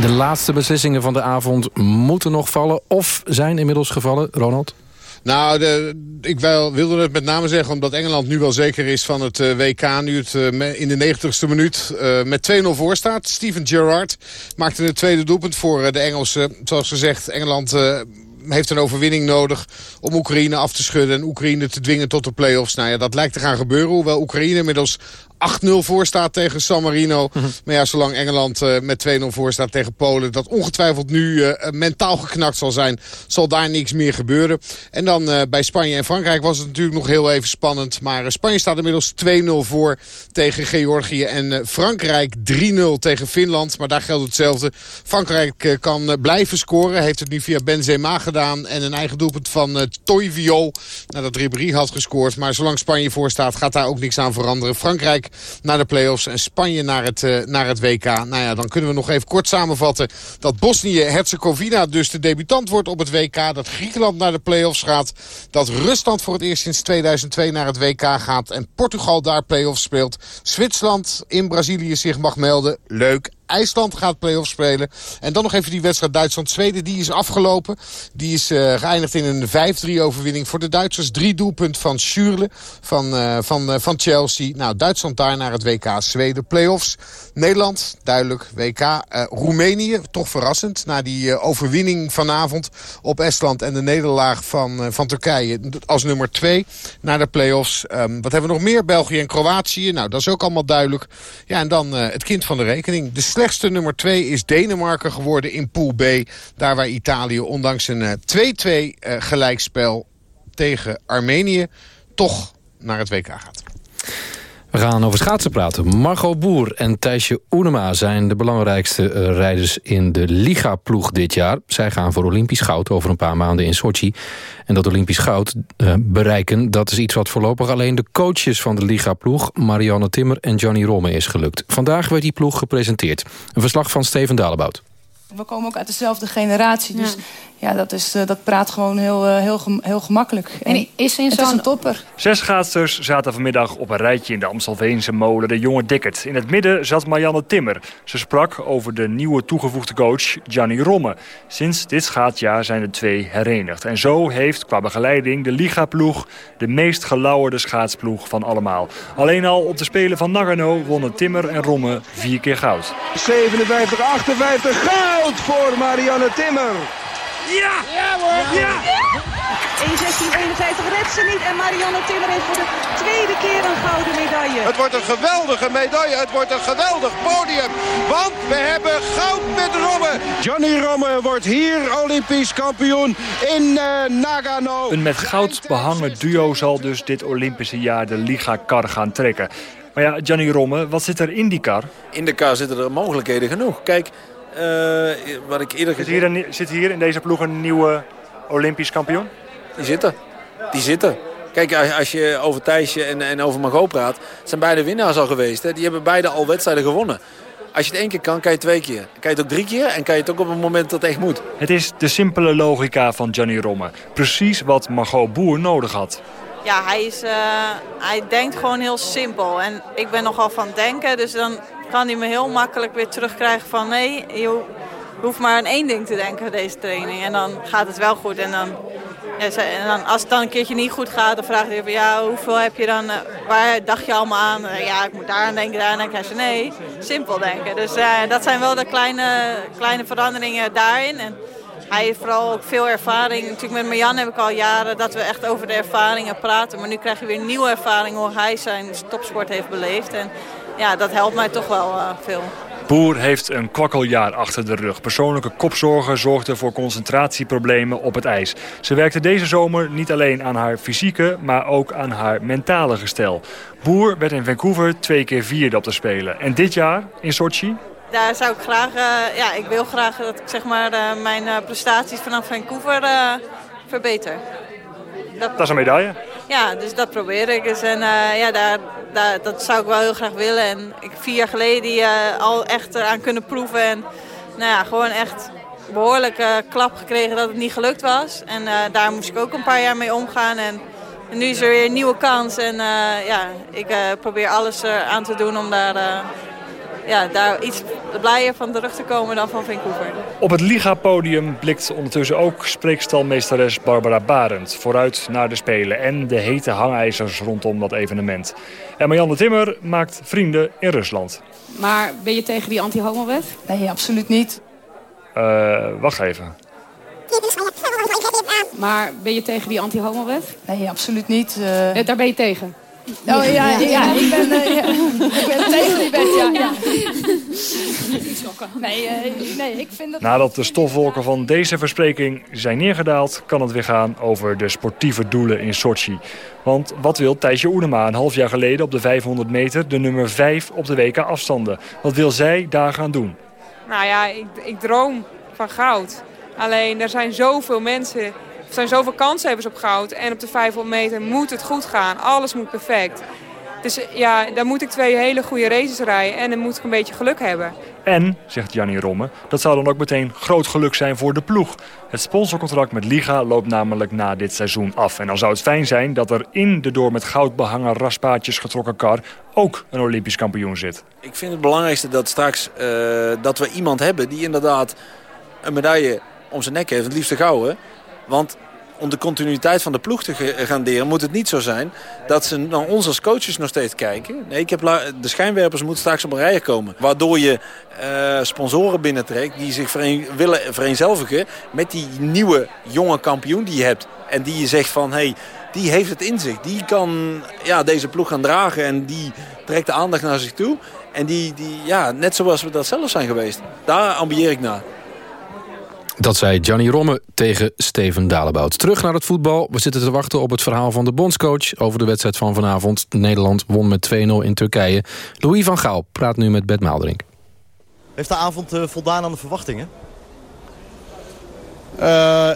De laatste beslissingen van de avond moeten nog vallen... of zijn inmiddels gevallen, Ronald? Nou, ik wil, wilde het met name zeggen omdat Engeland nu wel zeker is van het eh, WK. Nu het eh, in de 90ste minuut eh, met 2-0 voor staat. Steven Gerrard maakte het tweede doelpunt voor de Engelsen. Zoals gezegd, Engeland... heeft een overwinning nodig om Oekraïne af te schudden... en Oekraïne te dwingen tot de play-offs. Nou ja, dat lijkt te gaan gebeuren. Hoewel Oekraïne inmiddels 8-0 voor staat tegen San Marino. Maar ja, zolang Engeland eh, met 2-0 voor staat tegen Polen... dat ongetwijfeld nu eh, mentaal geknakt zal zijn... zal daar niks meer gebeuren. En dan eh, bij Spanje en Frankrijk was het natuurlijk nog heel even spannend. Maar Spanje staat inmiddels 2-0 voor tegen Georgië. En Frankrijk 3-0 tegen Finland. Maar daar geldt hetzelfde. Frankrijk kan blijven scoren. Heeft het nu via Benzema gedaan. En een eigen doelpunt van Toivio. Nadat Ribéry had gescoord. Maar zolang Spanje voor staat gaat daar ook niks aan veranderen. Frankrijk naar de play-offs en Spanje naar het, eh, naar het WK. Nou ja, dan kunnen we nog even kort samenvatten dat Bosnië-Herzegovina dus de debutant wordt op het WK. Dat Griekenland naar de play-offs gaat. Dat Rusland voor het eerst sinds 2002 naar het WK gaat. En Portugal daar play-offs speelt. Zwitserland in Brazilië zich mag melden. Leuk. IJsland gaat play-offs spelen. En dan nog even die wedstrijd Duitsland-Zweden. Die is afgelopen. Die is eh, geëindigd in een 5-3 overwinning voor de Duitsers. Drie doelpunt van Schürrle van, eh, van, eh, van Chelsea. Nou, Duitsland daar naar het WK. Zweden play-offs. Nederland, duidelijk, WK. Roemenië, toch verrassend. Na die overwinning vanavond op Estland en de nederlaag van, van Turkije als nummer 2 naar de play-offs. Ehm, wat hebben we nog meer? België en Kroatië. Nou, dat is ook allemaal duidelijk. Ja, en dan het kind van de rekening. De slechtste nummer 2 is Denemarken geworden in Pool B. Daar waar Italië ondanks een eh, 2-2 eh, gelijkspel tegen Armenië toch naar het WK gaat. We gaan over schaatsen praten. Margot Boer en Thijsje Oenema zijn de belangrijkste eh, rijders in de Liga-ploeg dit jaar. Zij gaan voor Olympisch goud over een paar maanden in Sochi. En dat Olympisch goud eh, bereiken, dat is iets wat voorlopig alleen de coaches van de Liga-ploeg... Marianne Timmer en Johnny Romme is gelukt. Vandaag werd die ploeg gepresenteerd. Een verslag van Steven Dalebout. We komen ook uit dezelfde generatie. Dus ja, dat, is, eh, dat praat gewoon heel, eh, heel, heel gemakkelijk. En is in een topper. Zes schaatsters zaten vanmiddag op een rijtje in de Amstelveense molen de Jonge Dikkert. In het midden zat Marianne Timmer. Ze sprak over de nieuwe toegevoegde coach Gianni Romme. Sinds dit schaatjaar zijn de twee herenigd. En zo heeft qua begeleiding de Liga-ploeg de meest gelauwerde schaatsploeg van allemaal. Alleen al op de Spelen van Nagano wonnen Timmer en Romme vier keer goud. 57, 58, goud voor Marianne Timmer. Ja! Ja hoor! Ja! 1.16.51 redt ze niet en Marianne Timmer heeft voor de tweede keer een gouden medaille. Het wordt een geweldige medaille, het wordt een geweldig podium. Want we hebben goud met Romme. Johnny Romme wordt hier Olympisch kampioen in uh, Nagano. Een met goud behangen duo zal dus dit Olympische jaar de Liga-kar gaan trekken. Maar ja, Gianni Romme, wat zit er in die kar? In de kar zitten er mogelijkheden genoeg. Kijk, wat ik eerder zit hier, een, zit hier in deze ploeg een nieuwe Olympisch kampioen? Die zitten. Die zitten. Kijk, als je over Thijsje en, en over Margot praat... zijn beide winnaars al geweest. Hè? Die hebben beide al wedstrijden gewonnen. Als je het één keer kan, kan je twee keer. Kan je het ook drie keer en kan je het ook op het moment dat het echt moet. Het is de simpele logica van Johnny Romme. Precies wat Margot Boer nodig had. Ja, hij, is, uh, hij denkt gewoon heel simpel. En ik ben nogal van denken, dus dan kan hij me heel makkelijk weer terugkrijgen van... nee, je hoeft maar aan één ding te denken deze training. En dan gaat het wel goed. En dan, en dan als het dan een keertje niet goed gaat, dan vraagt hij van... ja, hoeveel heb je dan, uh, waar dacht je allemaal aan? Uh, ja, ik moet daar aan denken, daar aan denken. Hij zei nee, simpel denken. Dus uh, dat zijn wel de kleine, kleine veranderingen daarin. En, hij heeft vooral ook veel ervaring. Natuurlijk met Marjan heb ik al jaren dat we echt over de ervaringen praten. Maar nu krijg je weer nieuwe ervaring hoe hij zijn topsport heeft beleefd. En ja, dat helpt mij toch wel uh, veel. Boer heeft een kwakkeljaar achter de rug. Persoonlijke kopzorgen zorgden voor concentratieproblemen op het ijs. Ze werkte deze zomer niet alleen aan haar fysieke, maar ook aan haar mentale gestel. Boer werd in Vancouver twee keer vierde op te spelen. En dit jaar in Sochi daar zou ik graag, uh, ja, ik wil graag dat ik zeg maar uh, mijn uh, prestaties vanaf Vancouver verbeter. Dat, dat, is een medaille? Ja, dus dat probeer ik. Dus en ja, daar, daar, dat zou ik wel heel graag willen. En ik vier jaar geleden die, al echt eraan kunnen proeven. En nou ja, gewoon echt behoorlijk klap gekregen dat het niet gelukt was. En daar moest ik ook een paar jaar mee omgaan. En, en nu is er weer een nieuwe kans. En ja, ik probeer alles aan te doen om daar ja, daar iets blijer van terug te komen dan van Vancouver. Op het Liga-podium blikt ondertussen ook spreekstalmeesteres Barbara Barend... vooruit naar de Spelen en de hete hangijzers rondom dat evenement. En Marianne Timmer maakt vrienden in Rusland. Maar ben je tegen die anti-homo-wet? Nee, absoluut niet. Uh, wacht even. Maar ben je tegen die anti-homo-wet? Nee, absoluut niet. Uh... Daar ben je tegen? Oh ja, ja, ja, ik, ben, uh, ja. ik ben tegen die wet, ja. ja. Nee, uh, nee, ik vind dat... Nadat de stofwolken van deze verspreking zijn neergedaald... kan het weer gaan over de sportieve doelen in Sochi. Want wat wil Thijsje Oenema een half jaar geleden op de 500 meter... de nummer 5 op de WK afstanden? Wat wil zij daar gaan doen? Nou ja, ik, ik droom van goud. Alleen, er zijn zoveel mensen er zijn zoveel kanshebbers op goud. En op de 500 meter moet het goed gaan. Alles moet perfect. Dus ja, dan moet ik twee hele goede races rijden. En dan moet ik een beetje geluk hebben. En, zegt Jannie Romme, dat zou dan ook meteen groot geluk zijn voor de ploeg. Het sponsorcontract met Liga loopt namelijk na dit seizoen af. En dan zou het fijn zijn dat er in de door met goud behangen raspaadjes getrokken kar ook een Olympisch kampioen zit. Ik vind het belangrijkste dat straks uh, dat we iemand hebben die inderdaad een medaille om zijn nek heeft. Het liefst gouden. Want om de continuïteit van de ploeg te garanderen... moet het niet zo zijn dat ze naar ons als coaches nog steeds kijken. Nee, ik heb de schijnwerpers moeten straks op een rij komen. Waardoor je uh, sponsoren binnentrekt die zich willen vereenzelvigen... met die nieuwe jonge kampioen die je hebt. En die je zegt van... Hey, die heeft het in zich. Die kan ja, deze ploeg gaan dragen en die trekt de aandacht naar zich toe. En die, die, ja, net zoals we dat zelf zijn geweest. Daar ambieer ik naar. Dat zei Gianni Romme tegen Steven Dalebout. Terug naar het voetbal. We zitten te wachten op het verhaal van de bondscoach... over de wedstrijd van vanavond. Nederland won met 2-0 in Turkije. Louis van Gaal praat nu met Bert Maalderink. Heeft de avond uh, voldaan aan de verwachtingen? Uh,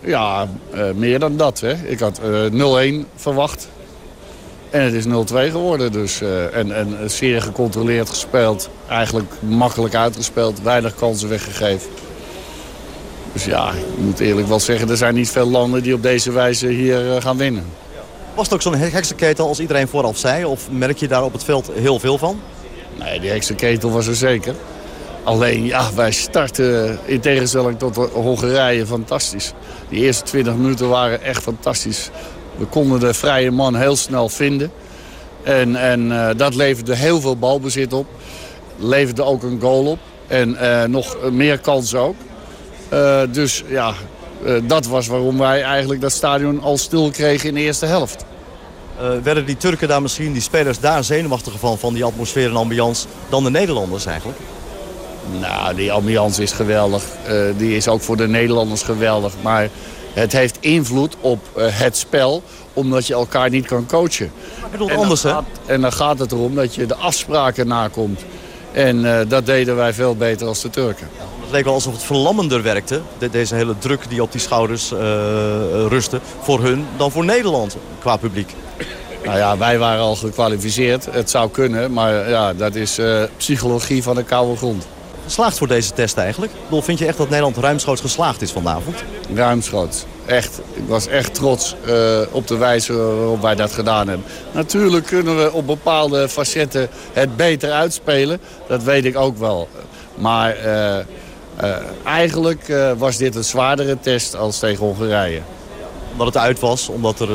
ja, uh, meer dan dat. Hè. Ik had 0-1 verwacht. En het is 0-2 geworden. Dus, en, en zeer gecontroleerd gespeeld. Eigenlijk makkelijk uitgespeeld. Weinig kansen weggegeven. Dus ja, ik moet eerlijk wel zeggen, er zijn niet veel landen die op deze wijze hier eh, gaan winnen. Was het ook zo'n heksenketel als iedereen vooraf zei? Of merk je daar op het veld heel veel van? Nee, die heksenketel was er zeker. Alleen, ja, wij starten in tegenstelling tot Hongarije fantastisch. Die eerste 20 minuten waren echt fantastisch. We konden de vrije man heel snel vinden. En, en uh, dat leverde heel veel balbezit op. Leverde ook een goal op. En uh, nog meer kansen ook. Uh, dus ja, dat was waarom wij eigenlijk dat stadion al stil kregen in de eerste helft. werden die Turken daar misschien, die spelers daar zenuwachtiger van... van die atmosfeer en ambiance dan de Nederlanders eigenlijk? Nou, die ambiance is geweldig. die is ook voor de Nederlanders geweldig. Maar het heeft invloed op het spel omdat je elkaar niet kan coachen. Ik bedoel anders, hè? En dan gaat het erom dat je de afspraken nakomt. En dat deden wij veel beter als de Turken. Het leek wel alsof het verlammender werkte, deze hele druk die op die schouders uh, rustte, voor hun dan voor Nederland qua publiek. Nou ja, wij waren al gekwalificeerd. Het zou kunnen, maar ja, dat is uh, psychologie van de koude grond. Geslaagd voor deze test eigenlijk? Bedoel, vind je echt dat Nederland ruimschoots geslaagd is vanavond? Ruimschoots. Echt. Ik was echt trots uh, op de wijze waarop wij dat gedaan hebben. Natuurlijk kunnen we op bepaalde facetten het beter uitspelen. Dat weet ik ook wel. Maar uh, uh, eigenlijk was dit een zwaardere test als tegen Hongarije. Omdat het uit was? Omdat er...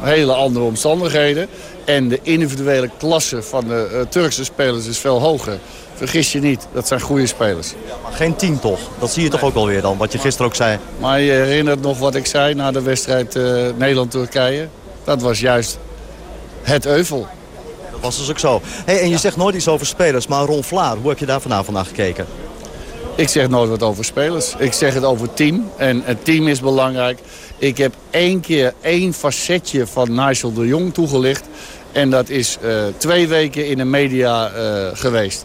Hele andere omstandigheden. En de individuele klasse van de Turkse spelers is veel hoger. Vergis je niet, dat zijn goede spelers. Ja, maar geen tien toch? Dat zie je toch ook wel weer dan, wat je gisteren ook zei. Maar je herinnert nog wat ik zei na de wedstrijd Nederland-Turkije? Dat was juist het euvel. Dat was dus ook zo. Hey, en je zegt nooit iets over spelers, maar Ron Vlaar, hoe heb je daar vanavond naar gekeken? Ik zeg nooit wat over spelers. Ik zeg het over team. En het team is belangrijk. Ik heb één keer één facetje van Nigel de Jong toegelicht. En dat is uh, twee weken in de media uh, geweest.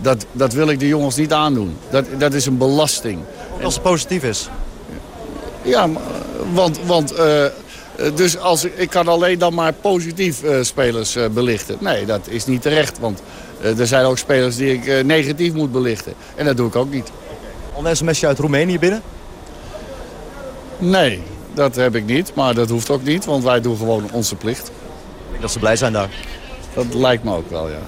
Dat, dat wil ik de jongens niet aandoen. Dat, dat is een belasting. Als het positief is? Ja, want... want uh, dus als, ik kan alleen dan maar positief spelers belichten. Nee, dat is niet terecht. Want er zijn ook spelers die ik negatief moet belichten. En dat doe ik ook niet. Al een sms'je uit Roemenië binnen? Nee, dat heb ik niet. Maar dat hoeft ook niet, want wij doen gewoon onze plicht. Ik denk dat ze blij zijn daar. Dat lijkt me ook wel, ja.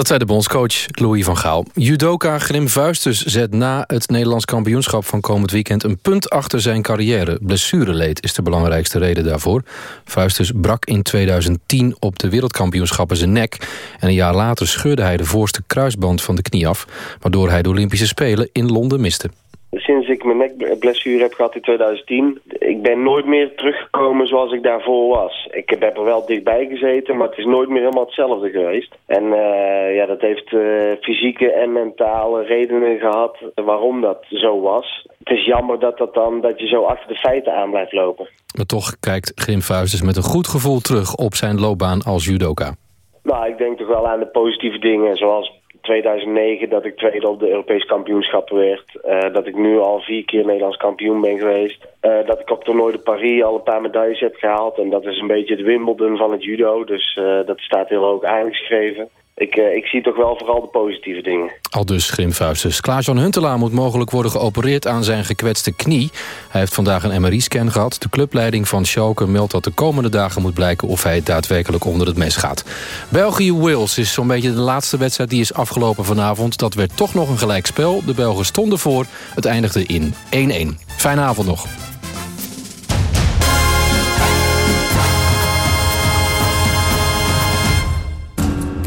Dat zei de bondscoach Louis van Gaal. Judoka Grim Vuistus zet na het Nederlands kampioenschap van komend weekend... een punt achter zijn carrière. Blessureleed is de belangrijkste reden daarvoor. Vuistus brak in 2010 op de wereldkampioenschappen zijn nek... en een jaar later scheurde hij de voorste kruisband van de knie af... waardoor hij de Olympische Spelen in Londen miste. Sinds ik mijn nekblessure heb gehad in 2010, ik ben nooit meer teruggekomen zoals ik daarvoor was. Ik heb er wel dichtbij gezeten, maar het is nooit meer helemaal hetzelfde geweest. En uh, ja, dat heeft uh, fysieke en mentale redenen gehad waarom dat zo was. Het is jammer dat, dat, dan, dat je zo achter de feiten aan blijft lopen. Maar toch kijkt Grim dus met een goed gevoel terug op zijn loopbaan als judoka. Nou, ik denk toch wel aan de positieve dingen, zoals 2009 dat ik tweede op de Europese kampioenschappen werd. Uh, dat ik nu al vier keer Nederlands kampioen ben geweest. Uh, dat ik op toernooi de Paris al een paar medailles heb gehaald. En dat is een beetje het Wimbledon van het judo. Dus uh, dat staat heel hoog aangeschreven ik, uh, ik zie toch wel vooral de positieve dingen. Al dus Grimvuisters. Klaas-Jan Huntelaar moet mogelijk worden geopereerd aan zijn gekwetste knie. Hij heeft vandaag een MRI-scan gehad. De clubleiding van Schalke meldt dat de komende dagen moet blijken... of hij daadwerkelijk onder het mes gaat. België-Wales is zo'n beetje de laatste wedstrijd die is afgelopen vanavond. Dat werd toch nog een gelijkspel. De Belgen stonden voor. Het eindigde in 1-1. Fijne avond nog.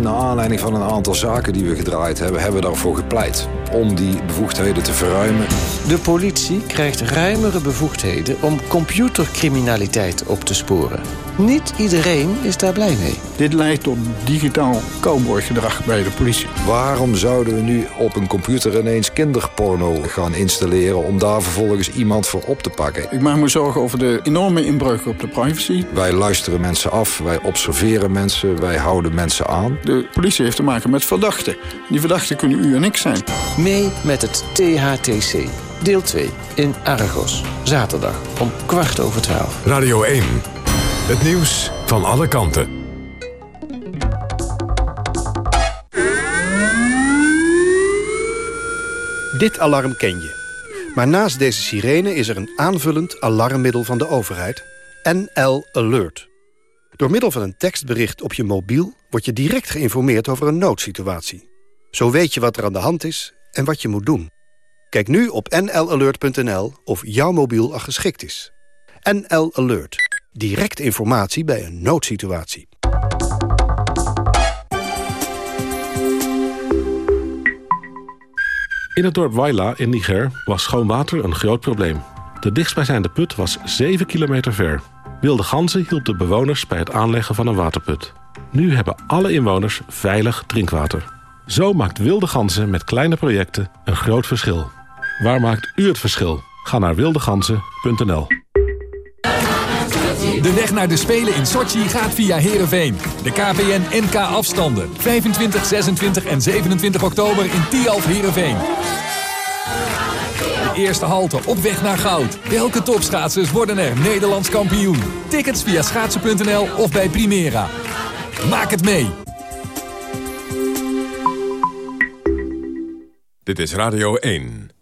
Naar aanleiding van een aantal zaken die we gedraaid hebben... hebben we daarvoor gepleit om die bevoegdheden te verruimen. De politie krijgt ruimere bevoegdheden om computercriminaliteit op te sporen. Niet iedereen is daar blij mee. Dit leidt tot digitaal cowboygedrag bij de politie. Waarom zouden we nu op een computer ineens kinderporno gaan installeren... om daar vervolgens iemand voor op te pakken? Ik maak me zorgen over de enorme inbreuk op de privacy. Wij luisteren mensen af, wij observeren mensen, wij houden mensen aan. De politie heeft te maken met verdachten. Die verdachten kunnen u en ik zijn. Mee met het THTC. Deel 2 in Argos. Zaterdag om kwart over twaalf. Radio 1. Het nieuws van alle kanten. Dit alarm ken je. Maar naast deze sirene is er een aanvullend alarmmiddel van de overheid... NL Alert. Door middel van een tekstbericht op je mobiel... word je direct geïnformeerd over een noodsituatie. Zo weet je wat er aan de hand is en wat je moet doen. Kijk nu op nlalert.nl of jouw mobiel al geschikt is. NL Alert. Direct informatie bij een noodsituatie. In het dorp Waila in Niger was schoon water een groot probleem. De dichtstbijzijnde put was 7 kilometer ver. Wilde Ganzen hielp de bewoners bij het aanleggen van een waterput. Nu hebben alle inwoners veilig drinkwater. Zo maakt Wilde Ganzen met kleine projecten een groot verschil. Waar maakt u het verschil? Ga naar wildeganzen.nl De weg naar de Spelen in Sochi gaat via Heerenveen. De KPN NK afstanden. 25, 26 en 27 oktober in Tialf Heerenveen. De eerste halte op weg naar goud. Welke topschaatsers worden er Nederlands kampioen? Tickets via schaatsen.nl of bij Primera. Maak het mee! Dit is Radio 1.